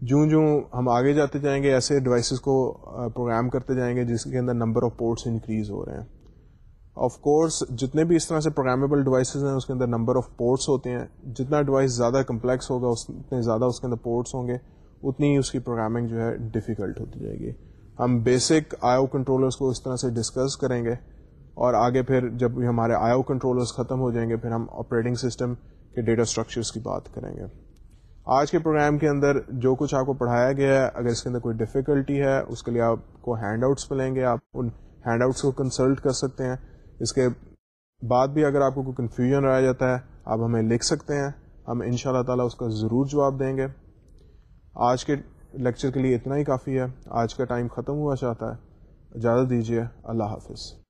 جوں جوں ہم آگے جاتے جائیں گے، ایسے ڈیوائسز کو پروگرام کرتے جائیں گے جس کے اندر نمبر آف پورٹس انکریز ہو رہے ہیں۔ آف کورس جتنے بھی اس طرح سے پروگرامیبل ڈیوائسز ہیں، اس کے اندر نمبر آف پورٹس ہوتے ہیں۔ جتنا ڈیوائس زیادہ کمپلیکس ہوگا اتنے زیادہ اس کے اندر پورٹس ہوں گے۔ اتنی ہی اس کی پروگرامنگ جو ہے ڈیفیکلٹ ہوتی جائے گی۔ ہم بیسک آئی او کنٹرولرس کو اس طرح سے ڈسکس کریں گے اور آگے پھر جب ہمارے آئی او کنٹرولرس ختم ہو جائیں گے، پھر ہم آپریٹنگ سسٹم کے ڈیٹا اسٹرکچرس کی بات کریں گے۔ آج کے پروگرام کے اندر جو کچھ آپ کو پڑھایا گیا ہے، اگر اس کے اندر کوئی ڈفیکلٹی ہے، اس کے لیے آپ کو ہینڈ آؤٹس ملیں گے۔ آپ ان ہینڈ آؤٹس کو کنسلٹ کر سکتے ہیں۔ اس کے بعد بھی اگر آپ کو کوئی کنفیوژن رہ جاتا ہے، آپ ہمیں لکھ سکتے ہیں۔ ہم ان شاء اللہ تعالیٰ اس کا ضرور جواب دیں گے۔ آج کے لیکچر کے لیے اتنا ہی کافی ہے۔ آج کا ٹائم ختم ہوا چاہتا ہے۔ اجازت دیجیے۔ اللہ حافظ۔